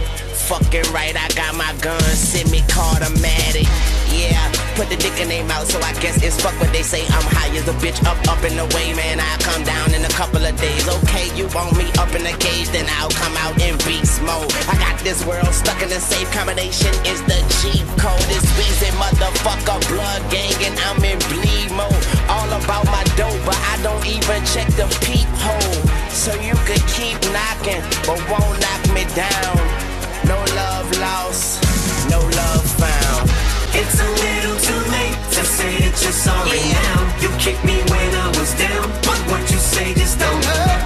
Speaker 20: Fucking right, I got my gun, semi automatic. Yeah, put the dick in their mouth, so I guess it's fuck what they say. I'm high as a bitch, up, up in the way, man. I'll come down in a couple of days. Okay, you want me up in the cage, then I'll come out in beast mode. I got this world stuck in a safe combination. Is the G code? It's Weezy, motherfucker, blood gang, and I'm in bleed mode. All about my dope, but I don't even check the peephole. So you could keep knocking, but won't knock me down. No love lost, no love found.
Speaker 2: It's a you're sorry now. You kicked me when I was down, but what you say just don't hurt.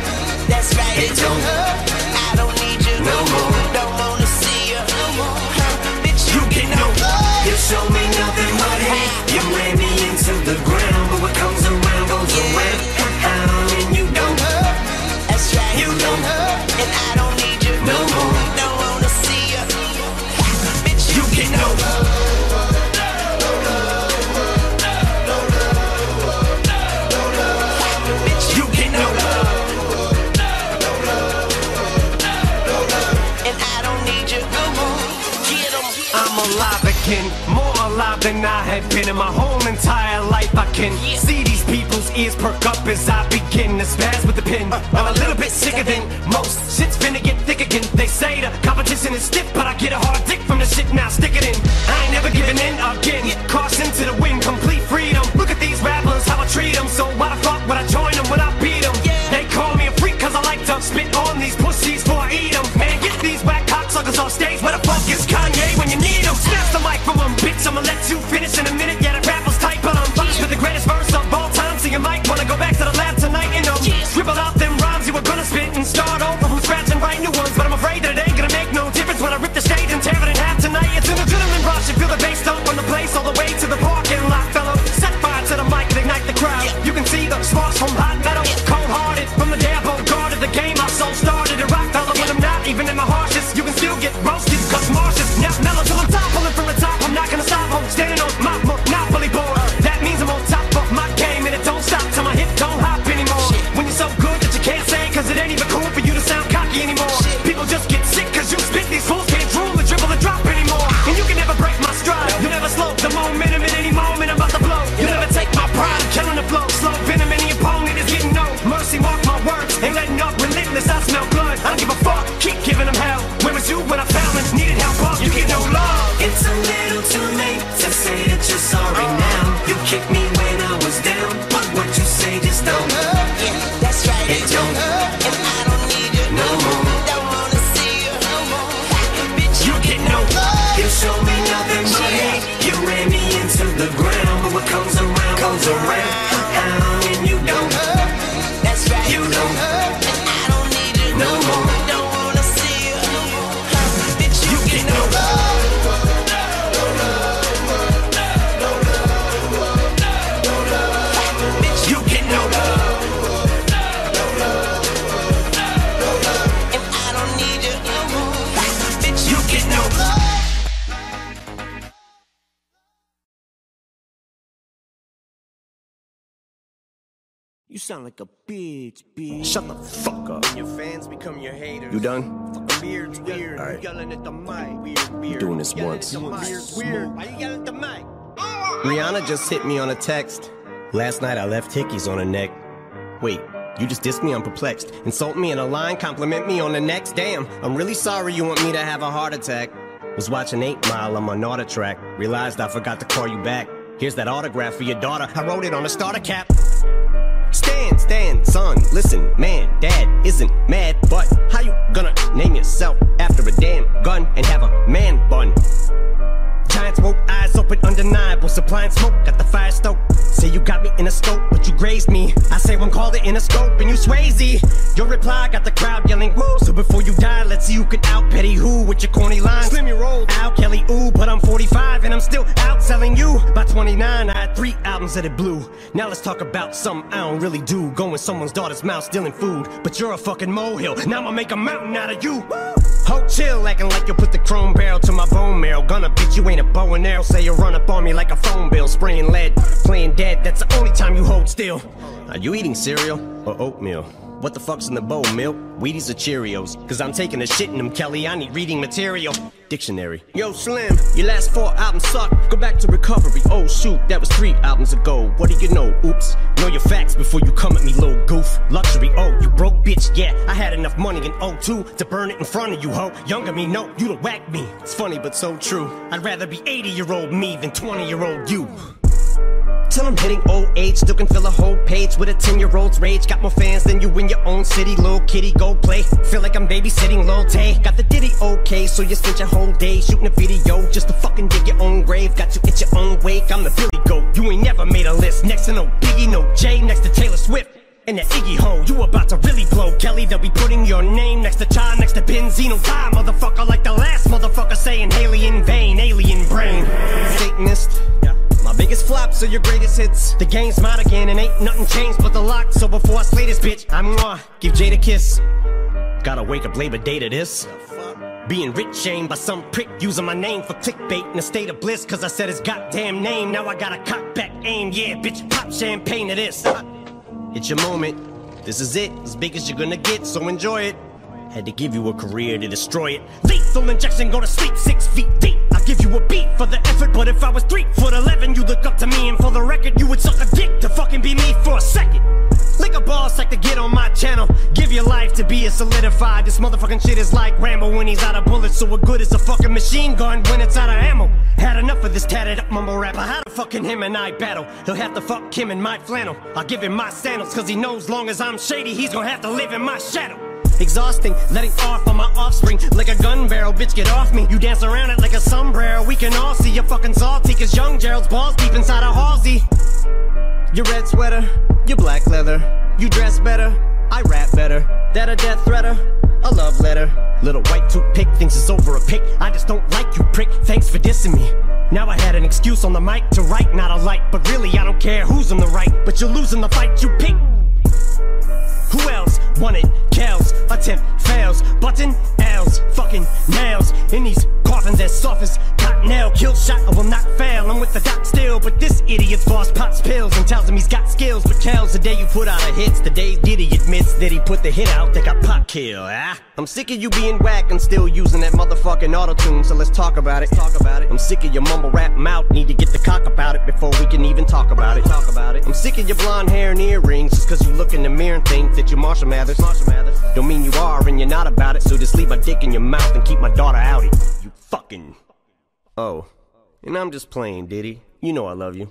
Speaker 20: That's right,
Speaker 2: it don't hurt.
Speaker 20: I don't need you
Speaker 2: no more.
Speaker 20: Don't wanna see you no more. Huh, bitch,
Speaker 2: You get no You show me nothing but hate. You ran
Speaker 4: than I have been in my whole entire life. I can see these people's ears perk up as I begin to spaz with the pen. Uh, uh, I'm a little bit sicker than most. Shit's finna get thick again. They say the competition is stiff, but I get a hard dick from the shit now. Stick it in. I ain't never giving in again. Caution to the wind, complete freedom. Look at these rappers, how I treat them. So why the fuck would I join them when I beat them? They call me a freak cause I like to spit on these pussies before I eat them. Man, get these whack cocksuckers off stage. Where the fuck is Kanye when you need him? I'ma let you finish in a minute. Yeah, the rapper's tight, but I'm finished with the greatest verse of all time. So you might wanna go back to the lab tonight and um, scribble out them rhymes you were gonna spit and start over from scratch and write new ones. But I'm afraid that it ain't gonna make no difference when I rip the stage and tear it in half tonight. It's an adrenaline
Speaker 3: You
Speaker 4: Rihanna just hit me on a text. Last night I left hickeys on her neck. Wait, you just dissed me? I'm perplexed. Insult me in a line, compliment me on the next. Damn, I'm really sorry you want me to have a heart attack. Was watching 8 Mile on my Nautica track. Realized I forgot to call you back. Here's that autograph for your daughter. I wrote it on a starter cap. Stand, stand, son, listen, man, dad isn't mad, but how you gonna name yourself after a damn gun and have a man bun? Woke, eyes open, undeniable, supplying smoke, got the fire stoked. Say you got me in a scope, but you grazed me. I say one called it Interscope, and you Swayze. Your reply got the crowd yelling woo. So before you die, let's see who can out petty who with your corny lines. Slim your roll, Al Kelly, ooh, but I'm 45 and I'm still outselling you. By 29, I had three albums that it blew. Now let's talk about something I don't really do. Go in someone's daughter's mouth stealing food, but you're a fucking molehill. Now I'ma make a mountain out of you. Ho, chill, acting like you put the chrome barrel to my bone marrow. Gonna bitch, you ain't a bow and arrow. Say you run up on me like a phone bill, spraying lead, playing dead. That's the only time you hold still. Are you eating cereal or oatmeal? What the fuck's in the bowl, milk? Wheaties or Cheerios? Cause I'm taking a shit in them, Kelly. I need reading material. Dictionary. Yo, Slim, your last four albums suck. Go back to recovery. Oh, shoot, that was three albums ago. What do you know? Oops. Know your facts before you come at me, little goof. Luxury, oh, you broke bitch. Yeah, I had enough money in 02 to burn it in front of you, ho. Younger me, no, you'd have whacked me. It's funny, but so true. I'd rather be 80 year old me than 20 year old you. Till I'm hitting old age, still can fill a whole page with a 10 year old's rage. Got more fans than you in your own city, little kitty, go play. Feel like I'm babysitting Lil Tay. Got the ditty okay, so you spent your whole day shooting a video just to fucking dig your own grave. Got you at your own wake, I'm the Billy Goat. You ain't never made a list. Next to no Biggie, no J, next to Taylor Swift. And that Iggy Ho, you about to really blow Kelly, they'll be putting your name next to Ja, next to Benzino Die, motherfucker, like the last motherfucker saying Hailie in vain, alien brain Satanist, biggest flops are your greatest hits. The game's mine again, and ain't nothing changed but the lock. So before I slay this bitch, I'm gonna give Jade a kiss. Gotta wake up Labor Day to this. Being rich shamed by some prick using my name for clickbait in a state of bliss. Cause I said his goddamn name. Now I gotta cock back aim. Yeah, bitch, pop champagne to this. It's your moment. This is it, as big as you're gonna get, so enjoy it. Had to give you a career to destroy it. Lethal injection, go to sleep six feet deep. I give you a beat for the effort, but if I was three foot eleven, you look up to me, and for the record, you would suck a dick to fucking be me for a second. Lick a boss like to get on my channel. Give your life to be a solidified. This motherfucking shit is like Rambo when he's out of bullets. So what good is a fucking machine gun when it's out of ammo? Had enough of this tatted up mumble rapper. How the fucking him and I battle? He'll have to fuck him in my flannel. I'll give him my sandals, cause he knows long as I'm shady, he's gonna have to live in my shadow. Exhausting, letting off on my offspring like a gun barrel. Bitch, get off me. You dance around it like a sombrero. We can all see you're fucking salty, cause young Gerald's balls deep inside a Halsey. Your red sweater, your black leather. You dress better, I rap better. That a death threater, a love letter. Little white toothpick thinks it's over a pick. I just don't like you, prick. Thanks for dissing me. Now I had an excuse on the mic to write, not a light. But really, I don't care who's on the right. But you're losing the fight you pick. Who else wanted Kells? Attempt fails. Button L's. Fucking nails. In these coffins as soft as cottonelle. Kill shot, I will not fail. I'm with the doc still. But this idiot's boss pops pills and tells him he's got skills. But Kells, the day you put out a hits, the day Diddy admits that he put the hit out that got Pac kill. Ah? I'm sick of you being whack and still using that motherfucking auto tune. So let's talk about it. Talk about it. I'm sick of your mumble rap mouth. Need to get the cock about it before we can even talk about it. Talk about it. I'm sick of your blonde hair and earrings just cause you look in the mirror and think that you're Marshall Mathers. Marshall Mathers. Don't mean you are and you're not about it. So just leave my dick in your mouth and keep my daughter out it. You fucking. Oh. And I'm just playing, Diddy. You know I love you.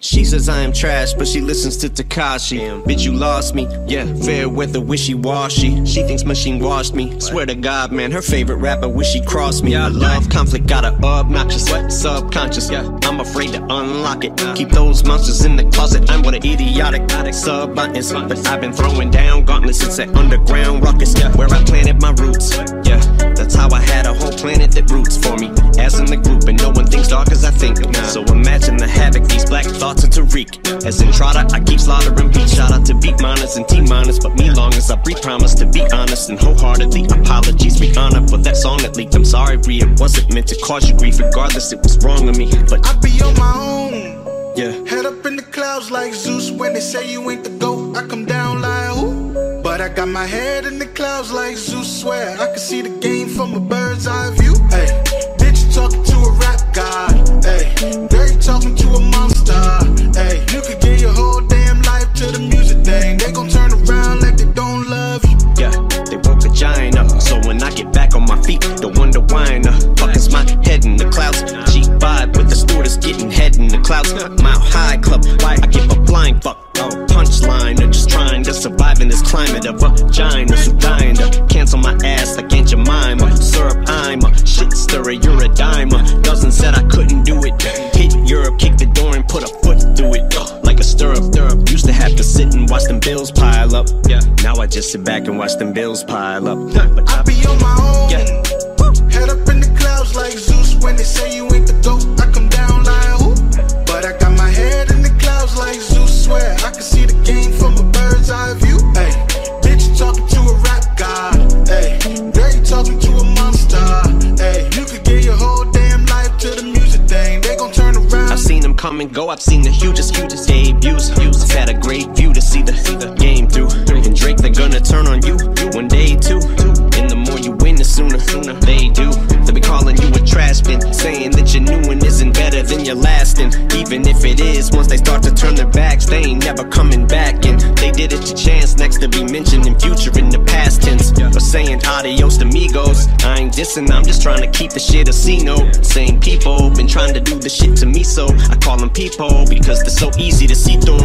Speaker 4: She says I am trash, but she listens to Tekashi. Bitch, you lost me. Yeah, fair weather, wishy washy. She thinks machine washed me. Swear to God, man, her favorite rapper wish she crossed me. I love conflict, got her obnoxious, what subconscious. Yeah, I'm afraid to unlock it. Keep those monsters in the closet. I'm what an idiotic sub buttons, but I've been throwing down gauntlets since that underground Rawkus. Yeah, where I planted my roots. Yeah, that's how I had a whole planet that roots for me. As in the group, and no one thinks dark as I think. So imagine the havoc these black thoughts are to wreak. As in Trotter, I keep slaughtering beats. Shout out to beat miners and T miners, but me long as I breathe. Promise to be honest and wholeheartedly. Apologies, be honored for that song that leaked. I'm sorry, Brie, it wasn't meant to cause you grief. Regardless, it was wrong of me. But
Speaker 21: I be on my own.
Speaker 1: Yeah.
Speaker 21: Head up in the clouds like Zeus when they say you ain't the GOAT. I come down like who? But I got my head in the clouds like Zeus. Swear I can see the game from a bird's eye view. Hey, bitch, you talking to a rap god. Girl, you talking to a monster. Hey, you could give your whole damn life to the music thing. They gon' turn around like they don't love you.
Speaker 1: Yeah, they woke a giant up. So when I get back on my feet, don't wonder why the fuck is my head in the clouds. Vibe with the stewardess getting head in the clouds. Mile high club, why I give a flying fuck. Punchline, or just trying to survive in this climate of vaginas who dying to cancel my ass like Aunt Jemima. Syrup, I'm a shit stirrer, you're a dimer. Dozen said I couldn't do it. Hit Europe, kick the door and put a foot through it. Like a stirrup, stirrup. Used to have to sit and watch them bills pile up. Yeah, now I just sit back and watch them bills pile up. But
Speaker 21: I be on my own. Head up in the clouds like Zeus when they say you ain't girl, you to a monster. Hey, you could give your whole damn life to the music thing. They gon' turn around.
Speaker 1: I've seen them come and go. I've seen the hugest, hugest debuts. I've had a great view to see the, see the game through. And Drake, they're gonna turn on you one day too. And the more you win, the sooner, sooner they do. They'll be calling you a trash bin, saying that your new one isn't better than your last. And even if it is, once they start to turn their backs, they ain't never coming back. And they did it to Chance next to be mentioned in Future Saying adios amigos. I ain't dissing, I'm just trying to keep the shit a C note. Same people been trying to do the shit to me, so I call them people because they're so easy to see through.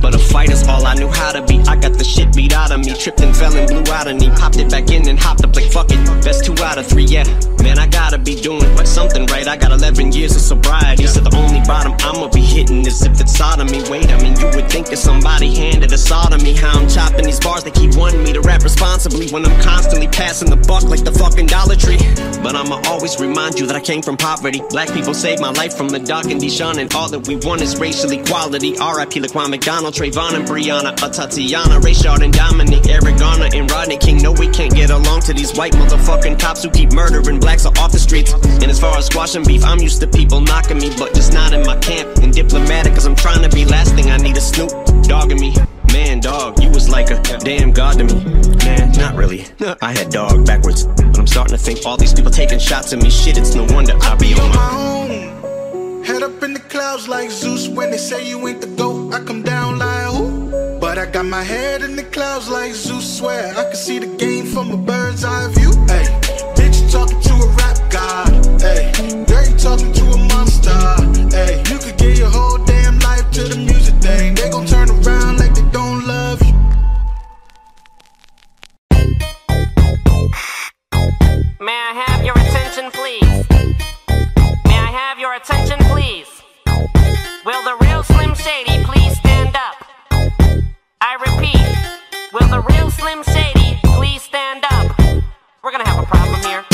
Speaker 1: But a fighter's all I knew how to be. I got the shit beat out of me. Tripped and fell and blew out of me. Popped it back in and hopped up like fuck it. Best two out of three, yeah. Man, I gotta be doing something right. I got 11 years of sobriety. So the only bottom I'ma be hitting is if it's sodomy. Wait, I mean, you would think that somebody handed a sodomy. How I'm chopping these bars, they keep wanting me to rap responsibly when I'm constantly passing the buck like the fucking Dollar Tree. But I'ma always remind you that I came from poverty. Black people saved my life from the dark and Dijon, and all that we want is racial equality. R.I.P. Laquan McDonald, Trayvon and Breonna, a Tatiana, Rayshard and Dominic, Eric Garner and Rodney King. No, we can't get along to these white motherfucking cops who keep murdering blacks off the streets. And as far as squashing beef, I'm used to people knocking me, but just not in my camp. And diplomatic, cause I'm trying to be last thing I need a Snoop dogging me. Man, dog, you was like a damn god to me. Man, not really. I had dog backwards. But I'm starting to think all these people taking shots at me. Shit, it's no wonder I be on my
Speaker 21: own. Head up in the clouds like Zeus when they say you ain't the GOAT. I come down like who? But I got my head in the clouds like Zeus. Swear I can see the game from a bird's eye view. Hey, girl, you talking to a monster. Hey, you could give your whole damn life to the music thing. They gon' turn around like they don't love you.
Speaker 18: May I have your attention, please? May I have your attention, please? Will the real Slim Shady please stand up? I repeat, will the real Slim Shady please stand up? We're gonna have a problem here.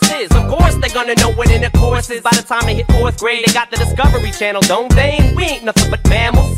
Speaker 11: is. Of course, they're gonna know what intercourse is. By the time they hit fourth grade, they got the Discovery Channel, don't they? We ain't nothing but mammals.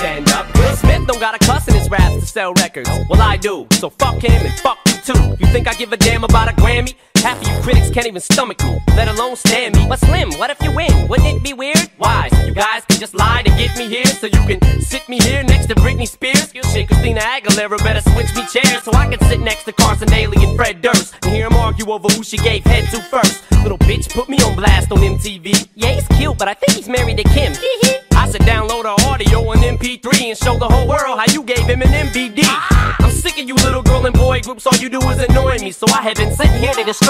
Speaker 11: stand up. Will Smith don't got a cuss in his raps to sell records. Well, I do. So fuck him and fuck you too. You think I give a damn about a Grammy? Half of you critics can't even stomach me, let alone stand me. But Slim, what if you win? Wouldn't it be weird? Why? You
Speaker 2: guys can just lie to get me here, so you can sit me here next to Britney Spears. Shit, Christina Aguilera better switch me chairs so I can sit next to Carson Daly and Fred Durst and hear them argue over who she gave head to first. Little bitch put me on blast on MTV. Yeah, he's cute, but I think he's married to Kim. I should download her audio on MP3 and show the whole world how you gave him an MVD. Ah! I'm sick of you little girl and boy groups, all you do is annoy me, so I have been sitting here to destroy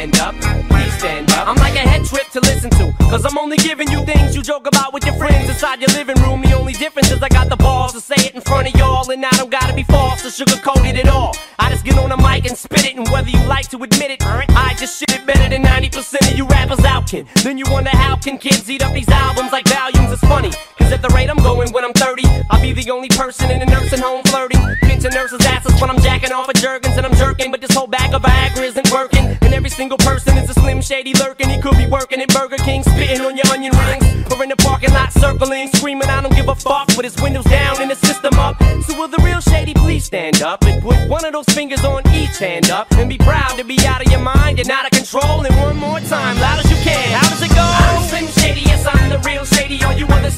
Speaker 2: Stand up, please stand up. I'm like a head trip to listen to, cause I'm only giving you things you joke about with your friends inside your living room. The only difference is I got the balls to say it in front of y'all, and I don't gotta be false or sugarcoat it at all. I just get on the mic and spit it, and whether you like to admit it, I just shit it better than 90% of you rappers out can. Then you wonder how can kids eat up these albums like volumes? It's funny, cause at the rate I'm going when I'm 30, I'll be the only person in a nursing home flirting. Pinching nurses' asses when I'm jacking off of Jergens and I'm jerking, but this whole bag of Viagra isn't working. And every single person is a slim shady lurking. He could be working at Burger King, spitting on your onion rings, or in the parking lot circling, screaming, I don't give a fuck, with his windows down and the system up. So will the real shady please stand up and put one of those fingers on each hand up and be proud to be out of your mind and out of control. And one more time, loud as you can. How does it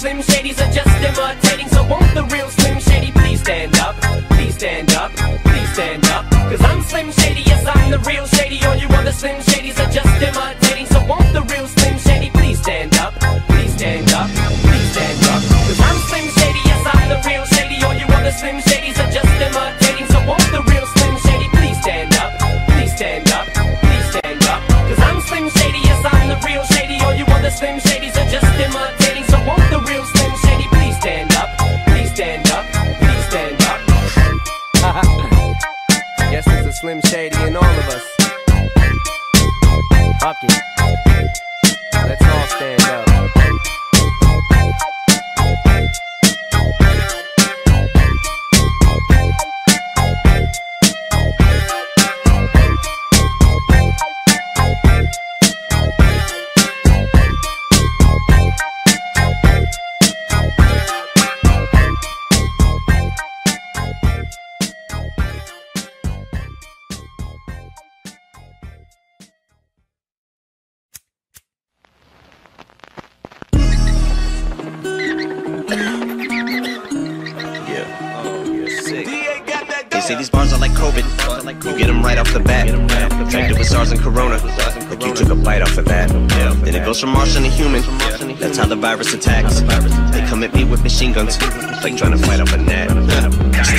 Speaker 2: Slim Shadys are just imitating. So won't the real Slim Shady please stand up? Please stand up, please stand up. Cause I'm Slim Shady, yes, I'm the real shady. All you other Slim Shadys Slim Shady and all of us. Fuck it.
Speaker 1: From Martian to human. That's how the virus attacks. They come at me with machine guns. Like trying to fight off a gnat.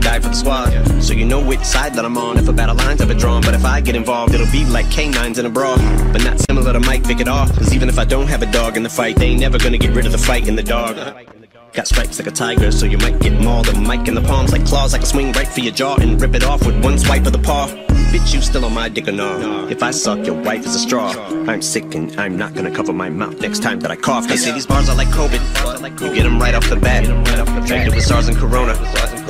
Speaker 1: die for the squad. So you know which side that I'm on. If a battle line's ever drawn, but if I get involved, it'll be like canines in a brawl. But not similar to Mike Vick at all. Cause even if I don't have a dog in the fight, they ain't never gonna get rid of the fight in the dog. Got stripes like a tiger, so you might get mauled. A mic in the palms like claws, I can swing right for your jaw and rip it off with one swipe of the paw. Bitch, you still on my dick or no? If I suck, your wife is a straw. I'm sick and I'm not gonna cover my mouth next time that I cough. They say these bars are like COVID. You get them right off the bat. Infected with SARS and Corona.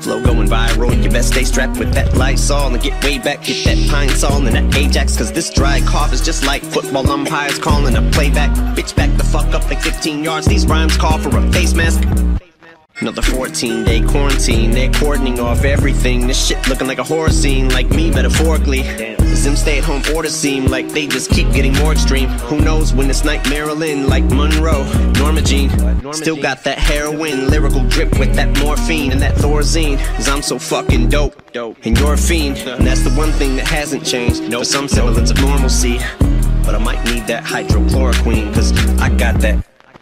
Speaker 1: Flow going viral, you best stay strapped with that Lysol and get way back, get that Pine Sol and that Ajax, cause this dry cough is just like football umpires calling a playback. Bitch, back the fuck up like 15 yards, these rhymes call for a face mask. Another 14 day quarantine, they're cordoning off everything. This shit looking like a horror scene, like me metaphorically. This them stay at home orders seem like they just keep getting more extreme. Who knows when it's night Marilyn, like Monroe, Norma Jean. Still got that heroin, lyrical drip with that morphine and that Thorazine. Cause I'm so fucking dope, and you're a fiend. And that's the one thing that hasn't changed. No, some semblance of normalcy. But I might need that hydrochloroquine, cause I got that.